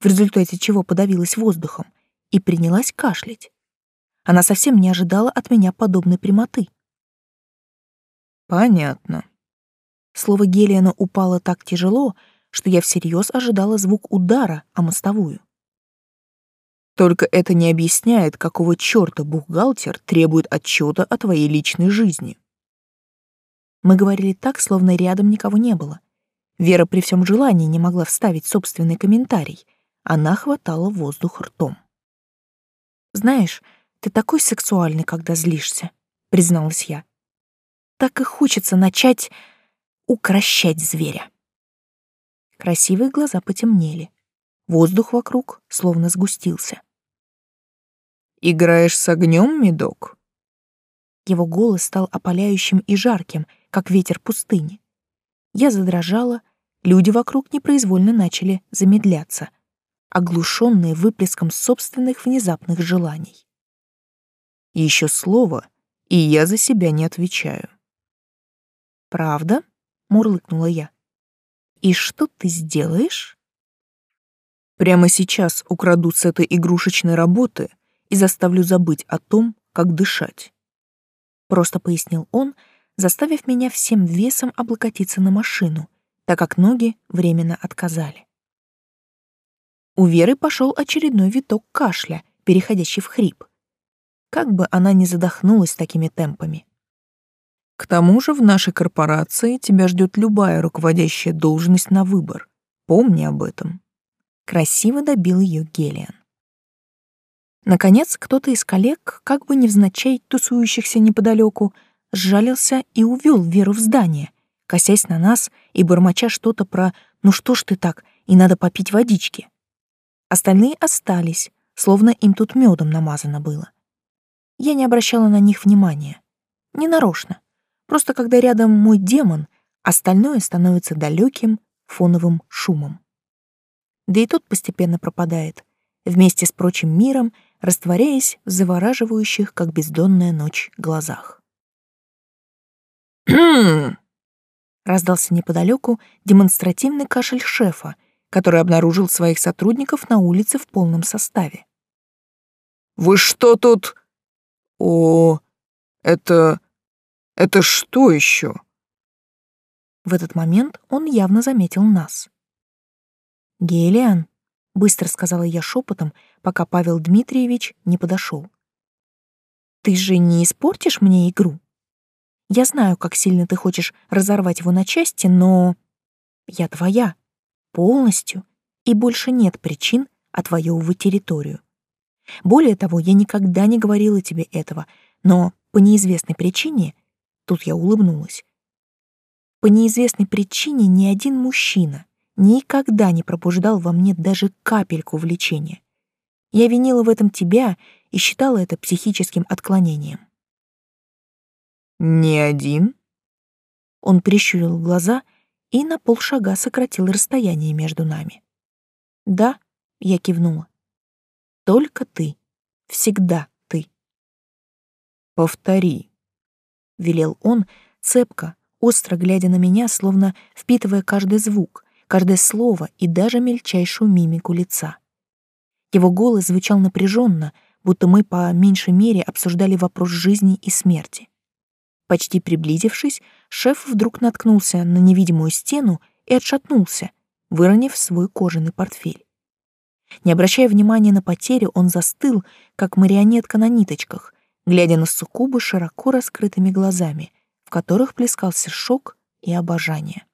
в результате чего подавилась воздухом, и принялась кашлять. Она совсем не ожидала от меня подобной прямоты. Понятно. Слово Гелиана упало так тяжело, что я всерьез ожидала звук удара о мостовую. Только это не объясняет, какого чёрта бухгалтер требует отчета о твоей личной жизни. Мы говорили так, словно рядом никого не было. Вера при всем желании не могла вставить собственный комментарий. Она хватала воздух ртом. «Знаешь, ты такой сексуальный, когда злишься», — призналась я. «Так и хочется начать укращать зверя». Красивые глаза потемнели. Воздух вокруг словно сгустился. «Играешь с огнем, медок?» Его голос стал опаляющим и жарким, как ветер пустыни. Я задрожала, люди вокруг непроизвольно начали замедляться — оглушенные выплеском собственных внезапных желаний. Еще слово, и я за себя не отвечаю. «Правда?» — мурлыкнула я. «И что ты сделаешь?» «Прямо сейчас украду с этой игрушечной работы и заставлю забыть о том, как дышать», — просто пояснил он, заставив меня всем весом облокотиться на машину, так как ноги временно отказали. У Веры пошел очередной виток кашля, переходящий в хрип. Как бы она ни задохнулась такими темпами. К тому же в нашей корпорации тебя ждет любая руководящая должность на выбор. Помни об этом. Красиво добил ее Гелиан. Наконец, кто-то из коллег, как бы невзначай тусующихся неподалеку, сжалился и увел Веру в здание, косясь на нас и бормоча что-то про «ну что ж ты так, и надо попить водички». Остальные остались, словно им тут медом намазано было. Я не обращала на них внимания. Не нарочно. Просто когда рядом мой демон, остальное становится далеким фоновым шумом. Да и тот постепенно пропадает, вместе с прочим миром, растворяясь в завораживающих, как бездонная ночь, глазах. раздался неподалеку демонстративный кашель шефа, который обнаружил своих сотрудников на улице в полном составе. «Вы что тут...» «О, это... это что еще?» В этот момент он явно заметил нас. «Гелиан», — быстро сказала я шепотом, пока Павел Дмитриевич не подошел. «Ты же не испортишь мне игру? Я знаю, как сильно ты хочешь разорвать его на части, но я твоя полностью, и больше нет причин отвоевывать территорию. Более того, я никогда не говорила тебе этого, но по неизвестной причине, тут я улыбнулась, По неизвестной причине ни один мужчина никогда не пробуждал во мне даже капельку влечения. Я винила в этом тебя и считала это психическим отклонением. «Не один?» Он прищурил глаза и на полшага сократил расстояние между нами. «Да», — я кивнула. «Только ты. Всегда ты». «Повтори», — велел он, цепко, остро глядя на меня, словно впитывая каждый звук, каждое слово и даже мельчайшую мимику лица. Его голос звучал напряженно, будто мы по меньшей мере обсуждали вопрос жизни и смерти. Почти приблизившись, шеф вдруг наткнулся на невидимую стену и отшатнулся, выронив свой кожаный портфель. Не обращая внимания на потери, он застыл, как марионетка на ниточках, глядя на суккубы широко раскрытыми глазами, в которых плескался шок и обожание.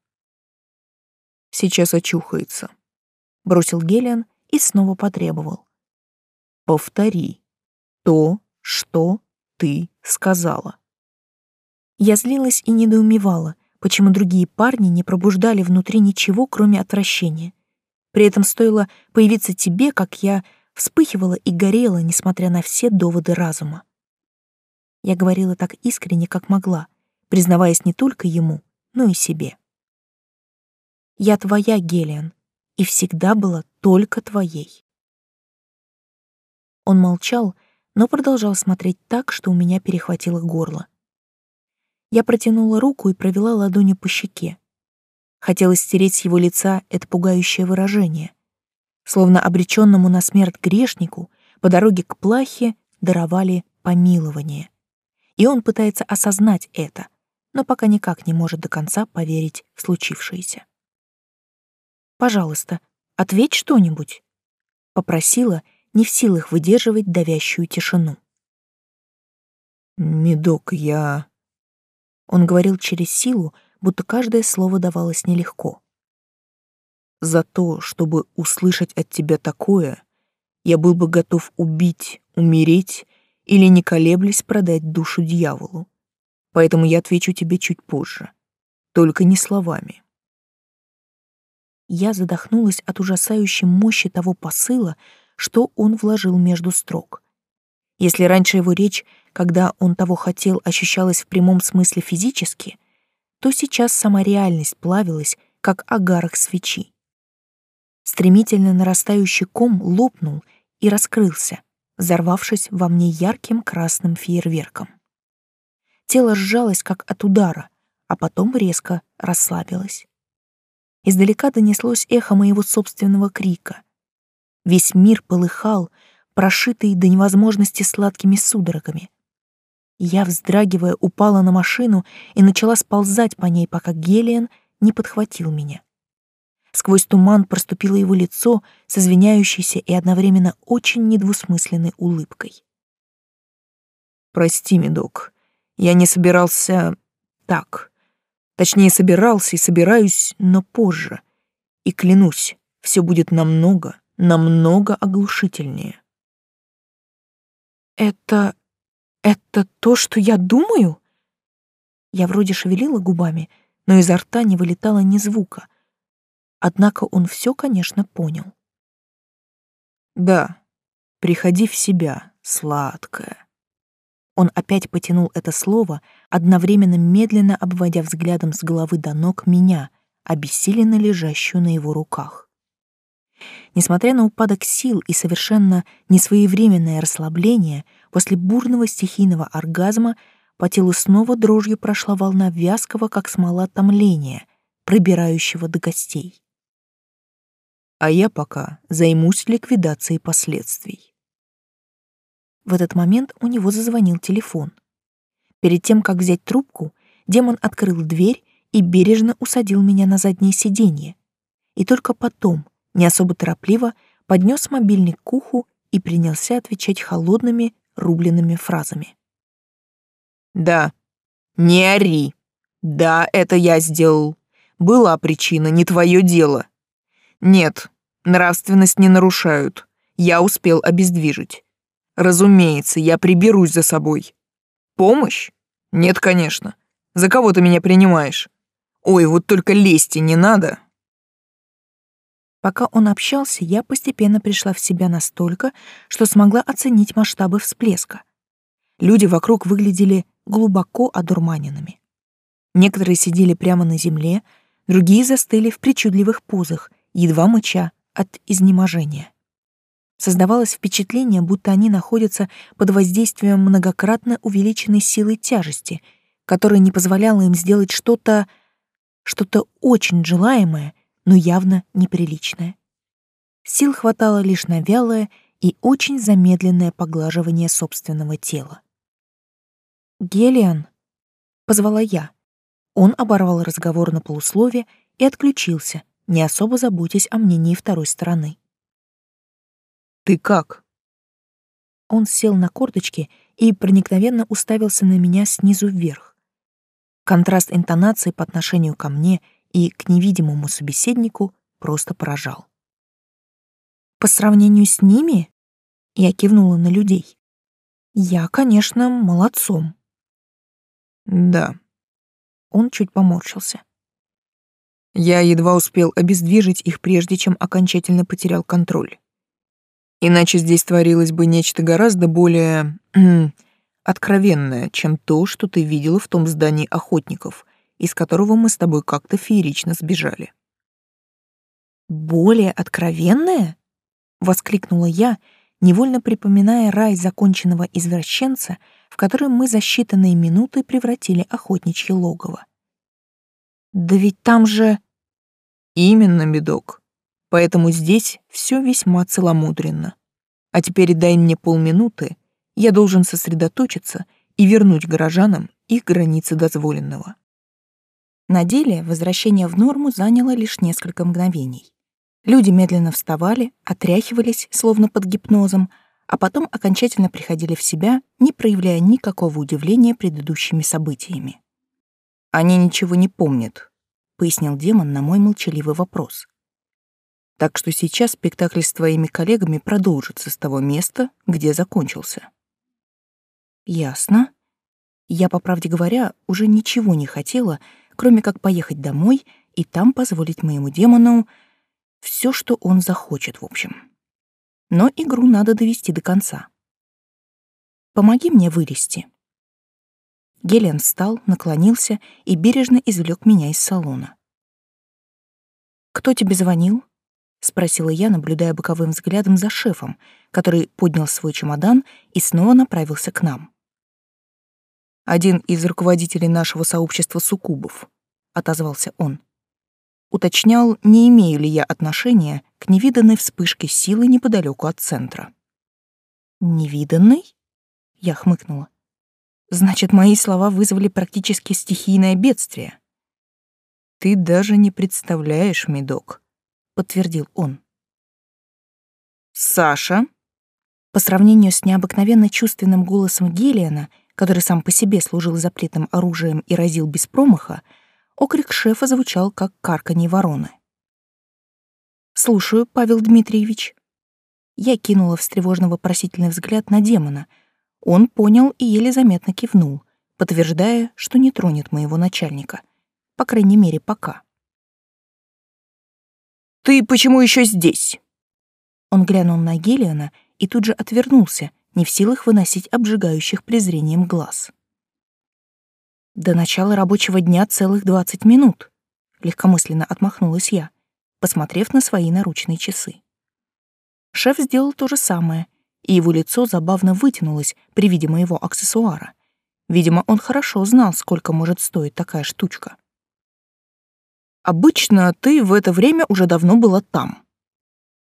«Сейчас очухается», — бросил Гелиан и снова потребовал. «Повтори то, что ты сказала». Я злилась и недоумевала, почему другие парни не пробуждали внутри ничего, кроме отвращения. При этом стоило появиться тебе, как я вспыхивала и горела, несмотря на все доводы разума. Я говорила так искренне, как могла, признаваясь не только ему, но и себе. Я твоя, Гелиан, и всегда была только твоей. Он молчал, но продолжал смотреть так, что у меня перехватило горло. Я протянула руку и провела ладонью по щеке. Хотелось стереть с его лица это пугающее выражение. Словно обреченному на смерть грешнику по дороге к плахе даровали помилование. И он пытается осознать это, но пока никак не может до конца поверить в случившееся. «Пожалуйста, ответь что-нибудь», — попросила, не в силах выдерживать давящую тишину. «Медок, я...» Он говорил через силу, будто каждое слово давалось нелегко. «За то, чтобы услышать от тебя такое, я был бы готов убить, умереть или, не колеблясь, продать душу дьяволу. Поэтому я отвечу тебе чуть позже. Только не словами». Я задохнулась от ужасающей мощи того посыла, что он вложил между строк. Если раньше его речь, когда он того хотел, ощущалась в прямом смысле физически, то сейчас сама реальность плавилась, как агарок свечи. Стремительно нарастающий ком лопнул и раскрылся, взорвавшись во мне ярким красным фейерверком. Тело сжалось, как от удара, а потом резко расслабилось. Издалека донеслось эхо моего собственного крика. Весь мир полыхал, прошитый до невозможности сладкими судорогами. Я, вздрагивая, упала на машину и начала сползать по ней, пока Гелиан не подхватил меня. Сквозь туман проступило его лицо с извиняющейся и одновременно очень недвусмысленной улыбкой. «Прости, Медок, я не собирался так. Точнее, собирался и собираюсь, но позже. И клянусь, все будет намного, намного оглушительнее». «Это... это то, что я думаю?» Я вроде шевелила губами, но изо рта не вылетало ни звука. Однако он все, конечно, понял. «Да, приходи в себя, сладкая». Он опять потянул это слово, одновременно медленно обводя взглядом с головы до ног меня, обессиленно лежащую на его руках. Несмотря на упадок сил и совершенно несвоевременное расслабление, после бурного стихийного оргазма по телу снова дрожью прошла волна вязкого, как смола, томления, пробирающего до гостей. А я пока займусь ликвидацией последствий. В этот момент у него зазвонил телефон. Перед тем, как взять трубку, демон открыл дверь и бережно усадил меня на заднее сиденье. И только потом, не особо торопливо, поднес мобильник к уху и принялся отвечать холодными, рубленными фразами. «Да, не ори. Да, это я сделал. Была причина, не твое дело. Нет, нравственность не нарушают. Я успел обездвижить. Разумеется, я приберусь за собой. Помощь? Нет, конечно. За кого ты меня принимаешь? Ой, вот только лезьте не надо. Пока он общался, я постепенно пришла в себя настолько, что смогла оценить масштабы всплеска. Люди вокруг выглядели глубоко одурманенными. Некоторые сидели прямо на земле, другие застыли в причудливых позах, едва мыча от изнеможения. Создавалось впечатление, будто они находятся под воздействием многократно увеличенной силы тяжести, которая не позволяла им сделать что-то, что-то очень желаемое, но явно неприличное. Сил хватало лишь на вялое и очень замедленное поглаживание собственного тела. «Гелиан», — позвала я. Он оборвал разговор на полуслове и отключился, не особо заботясь о мнении второй стороны. «Ты как?» Он сел на корточки и проникновенно уставился на меня снизу вверх. Контраст интонации по отношению ко мне — и к невидимому собеседнику просто поражал. По сравнению с ними, я кивнула на людей. Я, конечно, молодцом. Да. Он чуть поморщился. Я едва успел обездвижить их, прежде чем окончательно потерял контроль. Иначе здесь творилось бы нечто гораздо более откровенное, чем то, что ты видела в том здании охотников, из которого мы с тобой как-то феерично сбежали. «Более откровенное?» — воскликнула я, невольно припоминая рай законченного извращенца, в который мы за считанные минуты превратили охотничье логово. «Да ведь там же...» «Именно, медок. Поэтому здесь все весьма целомудренно. А теперь дай мне полминуты, я должен сосредоточиться и вернуть горожанам их границы дозволенного». На деле возвращение в норму заняло лишь несколько мгновений. Люди медленно вставали, отряхивались, словно под гипнозом, а потом окончательно приходили в себя, не проявляя никакого удивления предыдущими событиями. «Они ничего не помнят», — пояснил демон на мой молчаливый вопрос. «Так что сейчас спектакль с твоими коллегами продолжится с того места, где закончился». «Ясно», я, по правде говоря, уже ничего не хотела, кроме как поехать домой и там позволить моему демону все, что он захочет, в общем. Но игру надо довести до конца. Помоги мне вылезти. Гелен встал, наклонился и бережно извлек меня из салона. «Кто тебе звонил?» — спросила я, наблюдая боковым взглядом за шефом, который поднял свой чемодан и снова направился к нам один из руководителей нашего сообщества суккубов, отозвался он. Уточнял, не имею ли я отношения к невиданной вспышке силы неподалеку от центра. Невиданной? Я хмыкнула. Значит, мои слова вызвали практически стихийное бедствие. Ты даже не представляешь, медок, подтвердил он. Саша, по сравнению с необыкновенно чувственным голосом Гелиана, который сам по себе служил запретным оружием и разил без промаха, окрик шефа звучал как карканье вороны. «Слушаю, Павел Дмитриевич». Я кинула встревожно-вопросительный взгляд на демона. Он понял и еле заметно кивнул, подтверждая, что не тронет моего начальника. По крайней мере, пока. «Ты почему еще здесь?» Он глянул на Гелиана и тут же отвернулся, не в силах выносить обжигающих презрением глаз. До начала рабочего дня целых двадцать минут, легкомысленно отмахнулась я, посмотрев на свои наручные часы. Шеф сделал то же самое, и его лицо забавно вытянулось при виде моего аксессуара. Видимо, он хорошо знал, сколько может стоить такая штучка. «Обычно ты в это время уже давно была там»,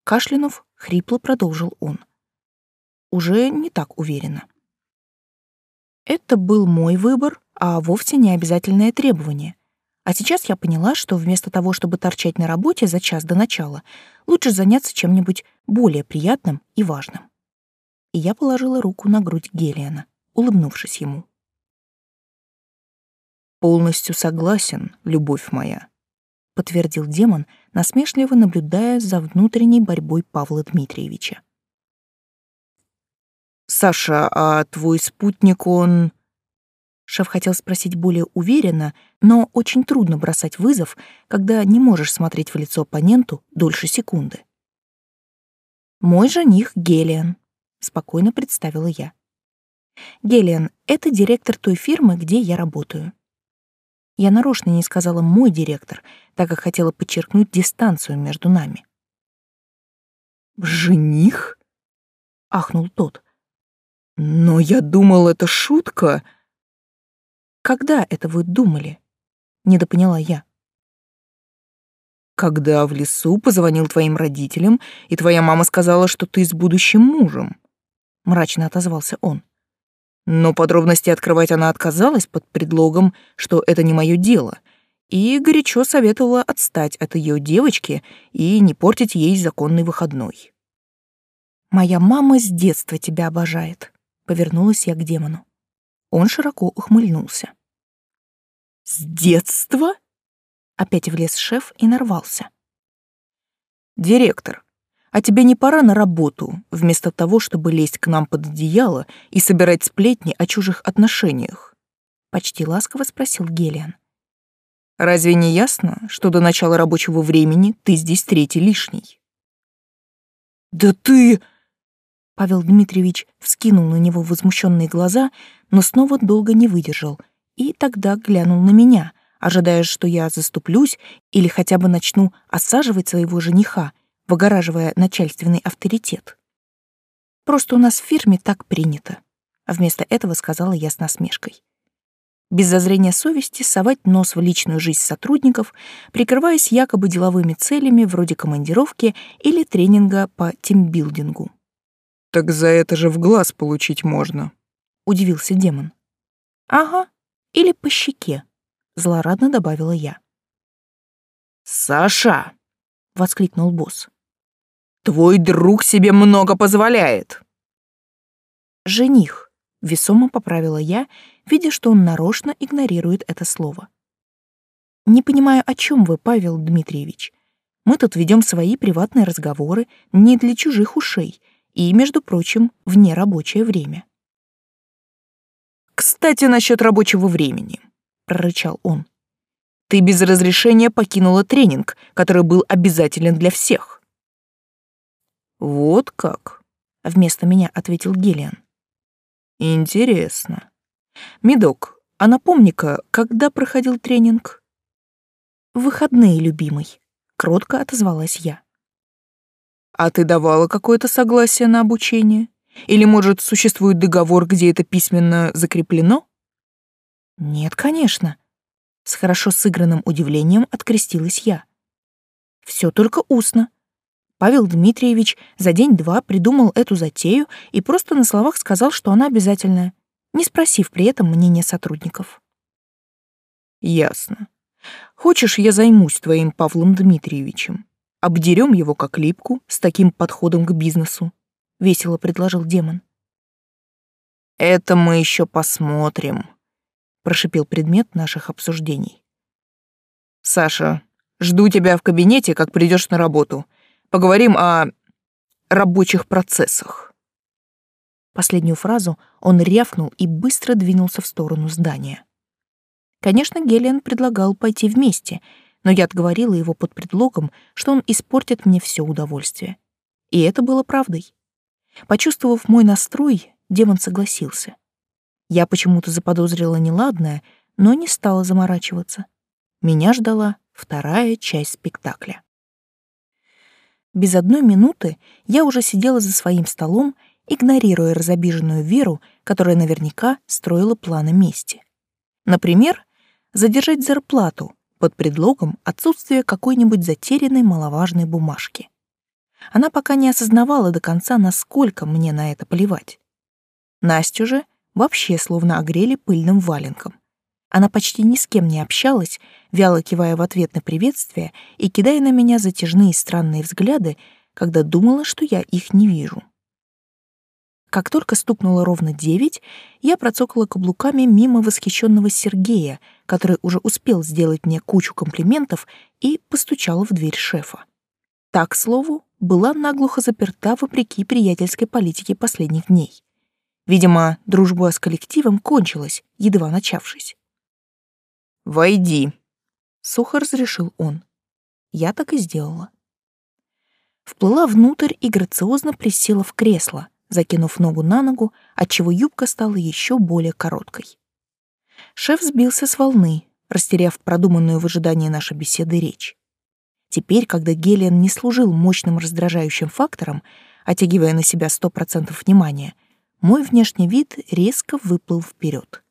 Кашлянув, хрипло продолжил он уже не так уверенно. Это был мой выбор, а вовсе не обязательное требование. А сейчас я поняла, что вместо того, чтобы торчать на работе за час до начала, лучше заняться чем-нибудь более приятным и важным. И я положила руку на грудь Гелиана, улыбнувшись ему. «Полностью согласен, любовь моя», — подтвердил демон, насмешливо наблюдая за внутренней борьбой Павла Дмитриевича. Саша, а твой спутник, он... Шеф хотел спросить более уверенно, но очень трудно бросать вызов, когда не можешь смотреть в лицо оппоненту дольше секунды. «Мой жених Гелиан», — спокойно представила я. «Гелиан — это директор той фирмы, где я работаю». Я нарочно не сказала «мой директор», так как хотела подчеркнуть дистанцию между нами. «Жених?» — ахнул тот. «Но я думал, это шутка». «Когда это вы думали?» — недопоняла я. «Когда в лесу позвонил твоим родителям, и твоя мама сказала, что ты с будущим мужем», — мрачно отозвался он. Но подробности открывать она отказалась под предлогом, что это не мое дело, и горячо советовала отстать от ее девочки и не портить ей законный выходной. «Моя мама с детства тебя обожает», — повернулась я к демону. Он широко ухмыльнулся. «С детства?» Опять влез шеф и нарвался. «Директор, а тебе не пора на работу, вместо того, чтобы лезть к нам под одеяло и собирать сплетни о чужих отношениях?» Почти ласково спросил Гелиан. «Разве не ясно, что до начала рабочего времени ты здесь третий лишний?» «Да ты...» Павел Дмитриевич вскинул на него возмущенные глаза, но снова долго не выдержал и тогда глянул на меня, ожидая, что я заступлюсь или хотя бы начну осаживать своего жениха, выгораживая начальственный авторитет. Просто у нас в фирме так принято, а вместо этого сказала я с насмешкой. Без зазрения совести совать нос в личную жизнь сотрудников, прикрываясь якобы деловыми целями вроде командировки или тренинга по тимбилдингу. Так за это же в глаз получить можно, удивился демон. Ага, или по щеке, злорадно добавила я. Саша, воскликнул босс. Твой друг себе много позволяет. Жених, весомо поправила я, видя, что он нарочно игнорирует это слово. Не понимаю, о чем вы, Павел Дмитриевич. Мы тут ведем свои приватные разговоры не для чужих ушей и, между прочим, в нерабочее время. «Кстати, насчет рабочего времени», — прорычал он. «Ты без разрешения покинула тренинг, который был обязателен для всех». «Вот как?» — вместо меня ответил Гелиан. «Интересно. Медок, а напомни-ка, когда проходил тренинг?» «В выходные, любимый», — кротко отозвалась я. А ты давала какое-то согласие на обучение? Или, может, существует договор, где это письменно закреплено? Нет, конечно. С хорошо сыгранным удивлением открестилась я. Все только устно. Павел Дмитриевич за день-два придумал эту затею и просто на словах сказал, что она обязательная, не спросив при этом мнения сотрудников. Ясно. Хочешь, я займусь твоим Павлом Дмитриевичем? Обдерем его как липку с таким подходом к бизнесу, весело предложил демон. Это мы еще посмотрим, прошипел предмет наших обсуждений. Саша, жду тебя в кабинете, как придешь на работу. Поговорим о рабочих процессах. Последнюю фразу он рявкнул и быстро двинулся в сторону здания. Конечно, Гелиан предлагал пойти вместе — но я отговорила его под предлогом, что он испортит мне все удовольствие. И это было правдой. Почувствовав мой настрой, демон согласился. Я почему-то заподозрила неладное, но не стала заморачиваться. Меня ждала вторая часть спектакля. Без одной минуты я уже сидела за своим столом, игнорируя разобиженную Веру, которая наверняка строила планы мести. Например, задержать зарплату, под предлогом отсутствия какой-нибудь затерянной маловажной бумажки. Она пока не осознавала до конца, насколько мне на это плевать. Настю же вообще словно огрели пыльным валенком. Она почти ни с кем не общалась, вяло кивая в ответ на приветствие и кидая на меня затяжные странные взгляды, когда думала, что я их не вижу. Как только стукнуло ровно девять, я процокала каблуками мимо восхищенного Сергея, который уже успел сделать мне кучу комплиментов, и постучала в дверь шефа. Так, к слову, была наглухо заперта вопреки приятельской политике последних дней. Видимо, дружба с коллективом кончилась, едва начавшись. «Войди», — сухо разрешил он. Я так и сделала. Вплыла внутрь и грациозно присела в кресло, закинув ногу на ногу, отчего юбка стала еще более короткой. Шеф сбился с волны, растеряв продуманную в ожидании нашей беседы речь. Теперь, когда Гелиан не служил мощным раздражающим фактором, оттягивая на себя сто процентов внимания, мой внешний вид резко выплыл вперед.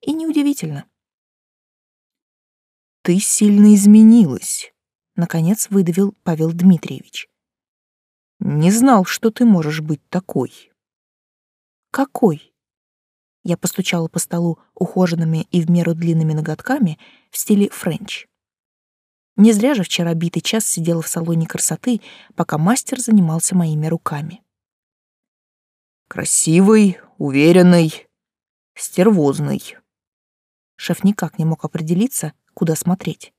И неудивительно. «Ты сильно изменилась», — наконец выдавил Павел Дмитриевич. «Не знал, что ты можешь быть такой». «Какой?» Я постучала по столу ухоженными и в меру длинными ноготками в стиле френч. Не зря же вчера битый час сидела в салоне красоты, пока мастер занимался моими руками. Красивый, уверенный, стервозный. Шеф никак не мог определиться, куда смотреть.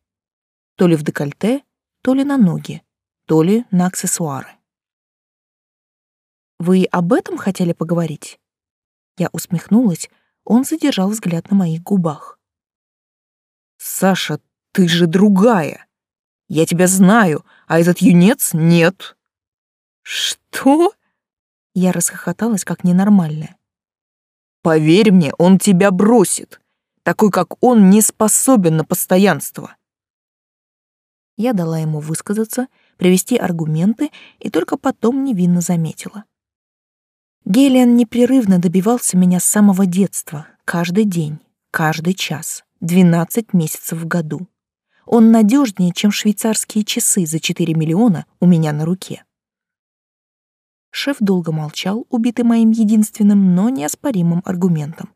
То ли в декольте, то ли на ноги, то ли на аксессуары. «Вы об этом хотели поговорить?» Я усмехнулась, он задержал взгляд на моих губах. «Саша, ты же другая. Я тебя знаю, а этот юнец нет». «Что?» Я расхохоталась, как ненормальная. «Поверь мне, он тебя бросит. Такой, как он, не способен на постоянство». Я дала ему высказаться, привести аргументы и только потом невинно заметила. Гелиан непрерывно добивался меня с самого детства, каждый день, каждый час, 12 месяцев в году. Он надежнее, чем швейцарские часы за 4 миллиона у меня на руке. Шеф долго молчал, убитый моим единственным, но неоспоримым аргументом.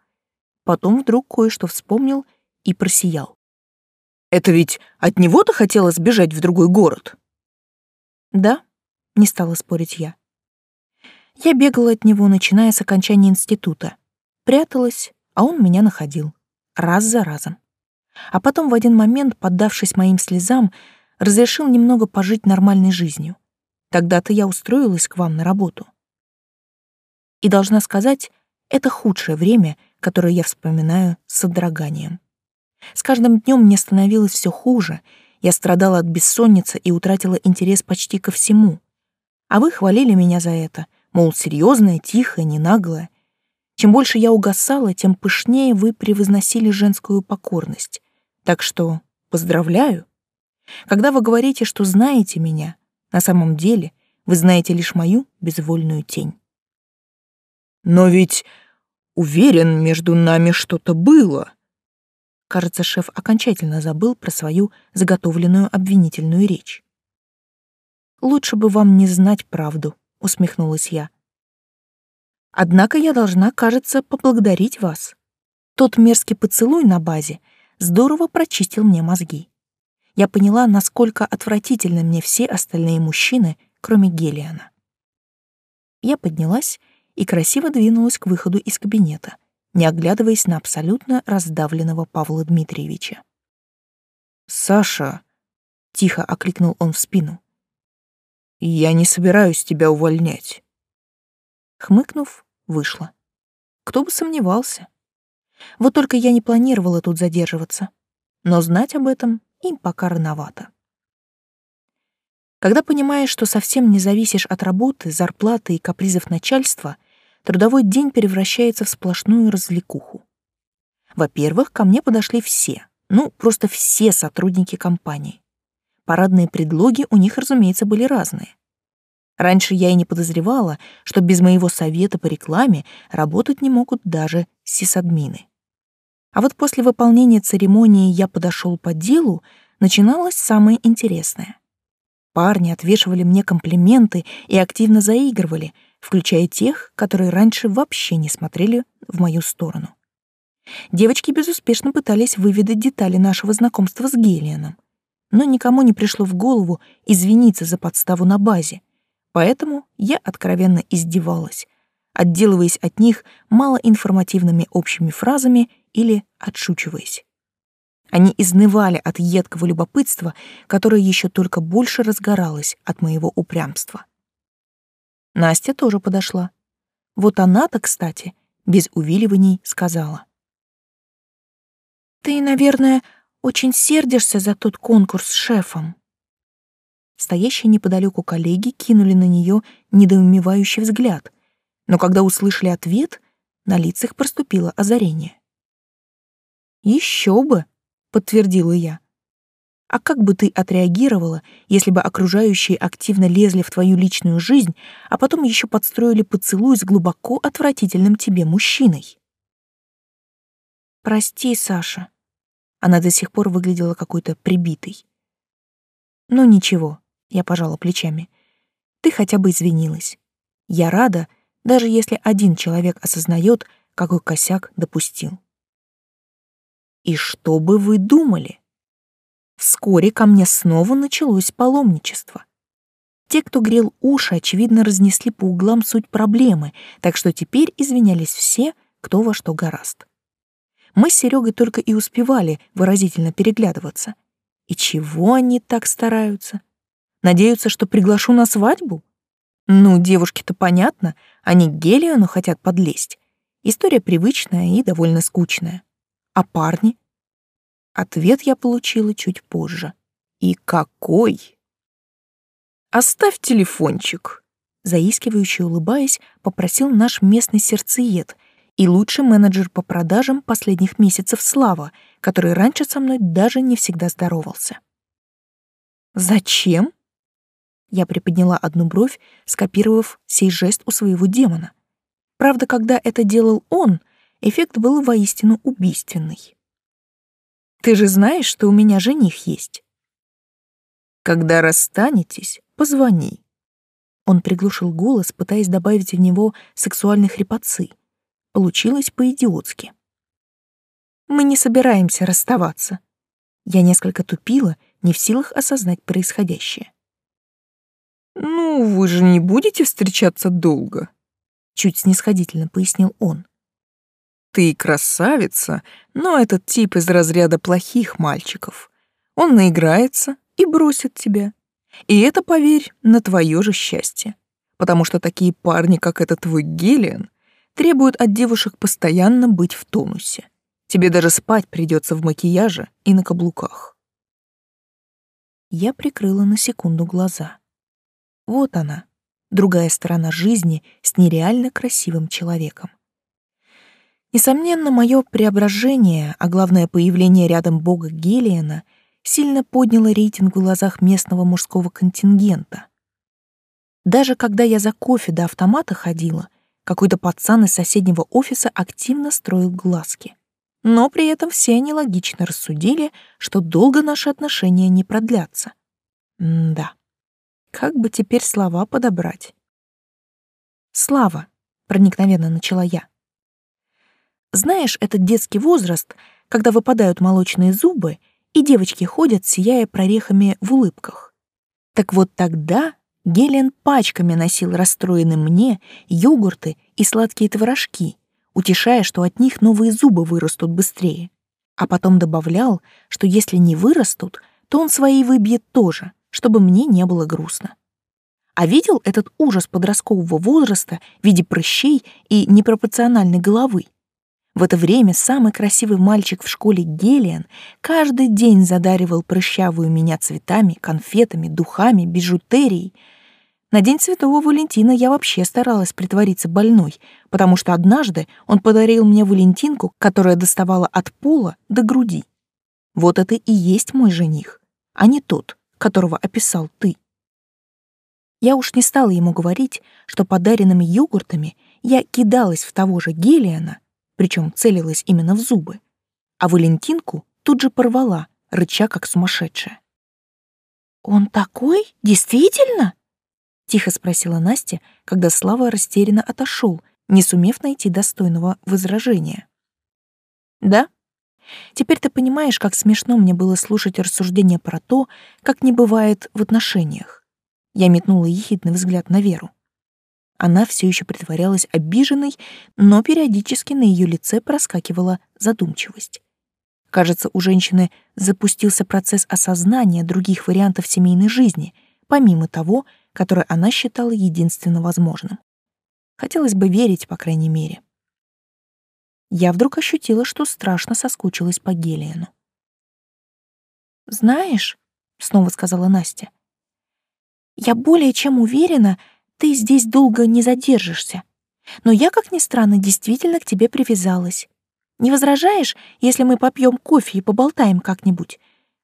Потом вдруг кое-что вспомнил и просиял. «Это ведь от него ты хотела сбежать в другой город?» «Да», — не стала спорить я. Я бегала от него, начиная с окончания института. Пряталась, а он меня находил. Раз за разом. А потом в один момент, поддавшись моим слезам, разрешил немного пожить нормальной жизнью. Тогда-то я устроилась к вам на работу. И должна сказать, это худшее время, которое я вспоминаю с содроганием. С каждым днем мне становилось все хуже, я страдала от бессонницы и утратила интерес почти ко всему. А вы хвалили меня за это, мол, серьезная, тихая, не наглая. Чем больше я угасала, тем пышнее вы превозносили женскую покорность. Так что поздравляю. Когда вы говорите, что знаете меня, на самом деле вы знаете лишь мою безвольную тень. Но ведь, уверен, между нами что-то было. Кажется, шеф окончательно забыл про свою заготовленную обвинительную речь. Лучше бы вам не знать правду, усмехнулась я. Однако я должна, кажется, поблагодарить вас. Тот мерзкий поцелуй на базе здорово прочистил мне мозги. Я поняла, насколько отвратительны мне все остальные мужчины, кроме Гелиана. Я поднялась и красиво двинулась к выходу из кабинета, не оглядываясь на абсолютно раздавленного Павла Дмитриевича. «Саша!» — тихо окликнул он в спину. Я не собираюсь тебя увольнять. Хмыкнув, вышла. Кто бы сомневался. Вот только я не планировала тут задерживаться. Но знать об этом им пока рановато. Когда понимаешь, что совсем не зависишь от работы, зарплаты и капризов начальства, трудовой день превращается в сплошную развлекуху. Во-первых, ко мне подошли все, ну, просто все сотрудники компании. Парадные предлоги у них, разумеется, были разные. Раньше я и не подозревала, что без моего совета по рекламе работать не могут даже сисадмины. А вот после выполнения церемонии «я подошел по делу» начиналось самое интересное. Парни отвешивали мне комплименты и активно заигрывали, включая тех, которые раньше вообще не смотрели в мою сторону. Девочки безуспешно пытались выведать детали нашего знакомства с Гелианом но никому не пришло в голову извиниться за подставу на базе, поэтому я откровенно издевалась, отделываясь от них малоинформативными общими фразами или отшучиваясь. Они изнывали от едкого любопытства, которое еще только больше разгоралось от моего упрямства. Настя тоже подошла. Вот она-то, кстати, без увиливаний сказала. «Ты, наверное, очень сердишься за тот конкурс с шефом». Стоящие неподалеку коллеги кинули на нее недоумевающий взгляд, но когда услышали ответ, на лицах проступило озарение. «Еще бы!» — подтвердила я. «А как бы ты отреагировала, если бы окружающие активно лезли в твою личную жизнь, а потом еще подстроили поцелуй с глубоко отвратительным тебе мужчиной?» «Прости, Саша». Она до сих пор выглядела какой-то прибитой. «Ну ничего», — я пожала плечами. «Ты хотя бы извинилась. Я рада, даже если один человек осознает, какой косяк допустил. И что бы вы думали? Вскоре ко мне снова началось паломничество. Те, кто грел уши, очевидно, разнесли по углам суть проблемы, так что теперь извинялись все, кто во что гораст. Мы с Серегой только и успевали выразительно переглядываться. И чего они так стараются? Надеются, что приглашу на свадьбу? Ну, девушки-то понятно, они к Гелиону хотят подлезть. История привычная и довольно скучная. А парни? Ответ я получила чуть позже. И какой? Оставь телефончик. Заискивающе улыбаясь, попросил наш местный сердцеед и лучший менеджер по продажам последних месяцев Слава, который раньше со мной даже не всегда здоровался. «Зачем?» Я приподняла одну бровь, скопировав сей жест у своего демона. Правда, когда это делал он — эффект был воистину убийственный. «Ты же знаешь, что у меня жених есть?» «Когда расстанетесь, позвони». Он приглушил голос, пытаясь добавить в него сексуальной хрипотцы. Получилось по-идиотски. «Мы не собираемся расставаться». Я несколько тупила, не в силах осознать происходящее. «Ну, вы же не будете встречаться долго», — чуть снисходительно пояснил он. Ты красавица, но этот тип из разряда плохих мальчиков. Он наиграется и бросит тебя. И это, поверь, на твое же счастье. Потому что такие парни, как этот твой Гелиан, требуют от девушек постоянно быть в тонусе. Тебе даже спать придется в макияже и на каблуках. Я прикрыла на секунду глаза. Вот она, другая сторона жизни с нереально красивым человеком. Несомненно, мое преображение, а главное появление рядом бога Гелиена, сильно подняло рейтинг в глазах местного мужского контингента. Даже когда я за кофе до автомата ходила, какой-то пацан из соседнего офиса активно строил глазки. Но при этом все они логично рассудили, что долго наши отношения не продлятся. М да. Как бы теперь слова подобрать? «Слава», — проникновенно начала я, знаешь, этот детский возраст, когда выпадают молочные зубы, и девочки ходят, сияя прорехами в улыбках. Так вот тогда Гелен пачками носил расстроенным мне йогурты и сладкие творожки, утешая, что от них новые зубы вырастут быстрее. А потом добавлял, что если не вырастут, то он свои выбьет тоже, чтобы мне не было грустно. А видел этот ужас подросткового возраста в виде прыщей и непропорциональной головы? В это время самый красивый мальчик в школе Гелиан каждый день задаривал прыщавую меня цветами, конфетами, духами, бижутерией. На День Святого Валентина я вообще старалась притвориться больной, потому что однажды он подарил мне Валентинку, которая доставала от пола до груди. Вот это и есть мой жених, а не тот, которого описал ты. Я уж не стала ему говорить, что подаренными йогуртами я кидалась в того же Гелиана, причем целилась именно в зубы, а Валентинку тут же порвала, рыча как сумасшедшая. «Он такой? Действительно?» — тихо спросила Настя, когда Слава растерянно отошел, не сумев найти достойного возражения. «Да? Теперь ты понимаешь, как смешно мне было слушать рассуждения про то, как не бывает в отношениях». Я метнула ехидный взгляд на Веру. Она все еще притворялась обиженной, но периодически на ее лице проскакивала задумчивость. Кажется, у женщины запустился процесс осознания других вариантов семейной жизни, помимо того, который она считала единственно возможным. Хотелось бы верить, по крайней мере. Я вдруг ощутила, что страшно соскучилась по Гелиану. «Знаешь», — снова сказала Настя, «я более чем уверена, ты здесь долго не задержишься. Но я, как ни странно, действительно к тебе привязалась. Не возражаешь, если мы попьем кофе и поболтаем как-нибудь?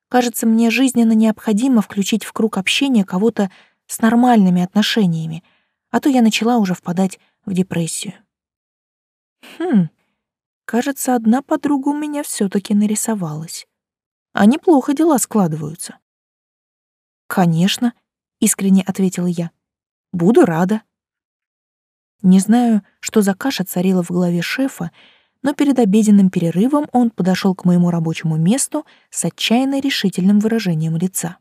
Кажется, мне жизненно необходимо включить в круг общения кого-то с нормальными отношениями, а то я начала уже впадать в депрессию. Хм, кажется, одна подруга у меня все таки нарисовалась. А неплохо дела складываются. «Конечно», — искренне ответила я. «Буду рада». Не знаю, что за каша царила в голове шефа, но перед обеденным перерывом он подошел к моему рабочему месту с отчаянно решительным выражением лица.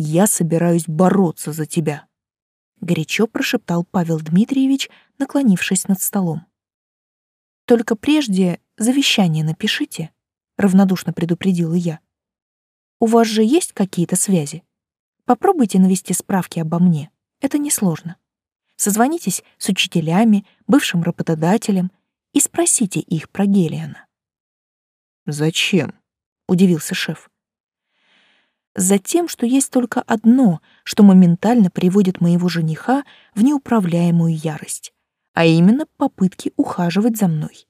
«Я собираюсь бороться за тебя», — горячо прошептал Павел Дмитриевич, наклонившись над столом. «Только прежде завещание напишите», — равнодушно предупредила я. «У вас же есть какие-то связи? Попробуйте навести справки обо мне, это несложно. Созвонитесь с учителями, бывшим работодателем, и спросите их про Гелиана. «Зачем?» — удивился шеф. «Затем, что есть только одно, что моментально приводит моего жениха в неуправляемую ярость, а именно попытки ухаживать за мной.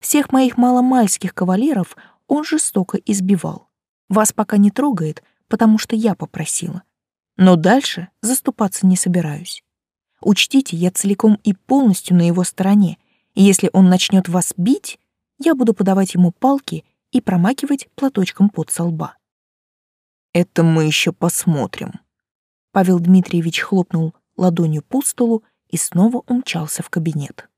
Всех моих маломальских кавалеров он жестоко избивал. Вас пока не трогает, потому что я попросила. Но дальше заступаться не собираюсь. Учтите, я целиком и полностью на его стороне, и если он начнет вас бить, я буду подавать ему палки и промакивать платочком под со лба. Это мы еще посмотрим. Павел Дмитриевич хлопнул ладонью по столу и снова умчался в кабинет.